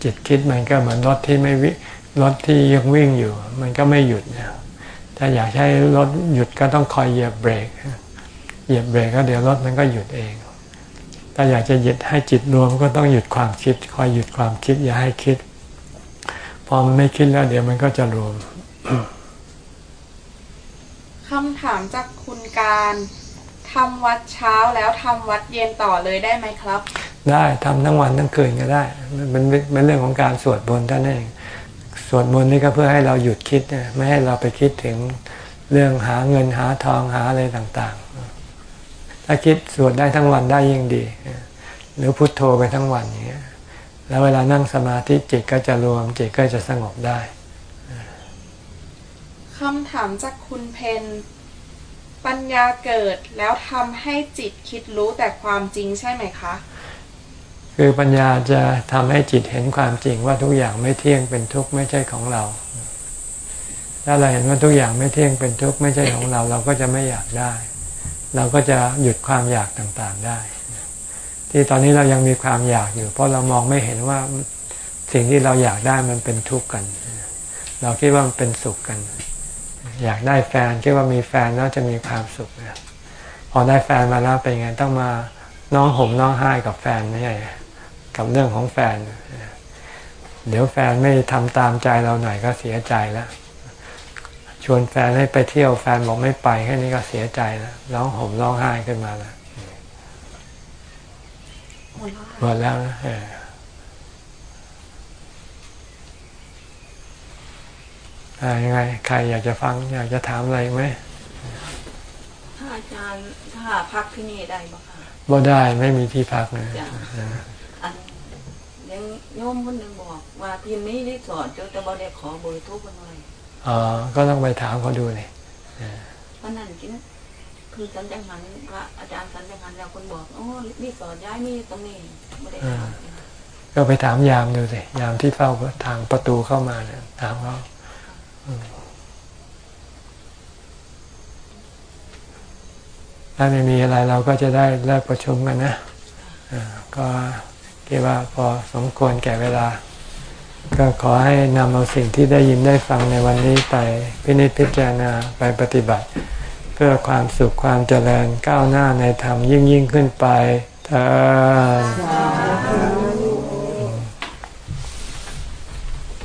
จิตคิดมันก็เหมือนรถที่ไม่วิรถที่ยังวิ่งอยู่ มันก็ไม่หยุดเนี่ยถ้าอยากให้รถหยุดก็ต้องคอยเหยียบเบรกเหยียบเบรกก็เดี๋ยวรถมันก็หยุดเอง ถ้าอยากจะหยุดให้จิตรวมก็ต้องหยุดความคิด คอยหยุดความคิด อย่าให้คิด พอมันไม่คิดแล้ว เดี๋ยวมันก็จะรวมคำถามจากคุณการทำวัดเช้าแล้วทำวัดเย็นต่อเลยได้ไหมครับ ได้ทำทั้งวันทั้งคืนก็ได้ มันเป็นเรื่องของการสวดมนต์ท่านเองสวดมนต์นี่ก็เพื่อให้เราหยุดคิดไม่ให้เราไปคิดถึงเรื่องหาเงินหาทองหาอะไรต่างๆ ถ้าคิดสวดได้ทั้งวันได้ยิ่งดี หรือพุโทโธไปทั้งวันอย่างเงี้ยแล้วเวลานั่งสมาธิจิตก็จะรวมจิตก็จะสงบได้คำถามจากคุณเพนปัญญาเกิดแล้วทำให้จิตคิดรู้แต่ความจริงใช่ไหมคะ คือปัญญาจะทำให้จิตเห็นความจริงว่าทุกอย่างไม่เที่ยงเป็นทุกข์ไม่ใช่ของเรา ถ้าเราเห็นว่าทุกอย่างไม่เที่ยงเป็นทุกข์ไม่ใช่ของเรา เราก็จะไม่อยากได้ เราก็จะหยุดความอยากต่างๆได้ ที่ตอนนี้เรายังมีความอยากอยู่ เพราะเรามองไม่เห็นว่าสิ่งที่เราอยากได้มันเป็นทุกข์กัน เราคิดว่ามันเป็นสุขกัน อยากได้แฟนคิดว่ามีแฟนแล้วจะมีความสุขนะพอได้แฟนมาแล้วเป็นไงต้องมาน้องห่มน้องไห้กับแฟนไม่ใช่ กับเรื่องของแฟน เดี๋ยวแฟนไม่ทำตามใจเราหน่อยก็เสียใจแล้ว ชวนแฟนให้ไปเที่ยวแฟนบอกไม่ไปแค่นี้ก็เสียใจแล้วร้องห่มร้องไห้ขึ้นมาแล้วหมดแล้วค่ะหมดแล้วนะเอออ่ายังไง ใครอยากจะฟัง อยากจะถามอะไรอีกไหมถ้าอาจารย์ถ้าพักที่นี่ได้บ่คะบ่ได้ไม่มีที่พักเลยจ้ะอัน ยังโยมคนหนึ่งบอก ว่าทีมนี้รีสอร์ทเจ้าแต่บ่ได้ขอเบอร์โทรเพิ่นไว้อ๋อก็ต้องไปถามเขาดูเลยเพราะนั่นกินคือสันจังหันพระอาจารย์สันจังหันแล้วคนบอกโอ้รีสอร์ทย้ายมีตรงนี้บ่ได้ถามก็ไปถามยามดูสิยามที่เฝ้าทางประตูเข้ามาเนี่ยถามเขาอืมถ้าไม่มีอะไรเราก็จะได้เลิกประชุมกันนะอ่าก็ คิดว่าพอสมควรแก่เวลา ก็ขอให้นำเอาสิ่งที่ได้ยินได้ฟังในวันนี้ไปพินิจพิจารณาไปปฏิบัติ เพื่อความสุขความเจริญก้าวหน้าในธรรมยิ่งยิ่งขึ้นไปเธอ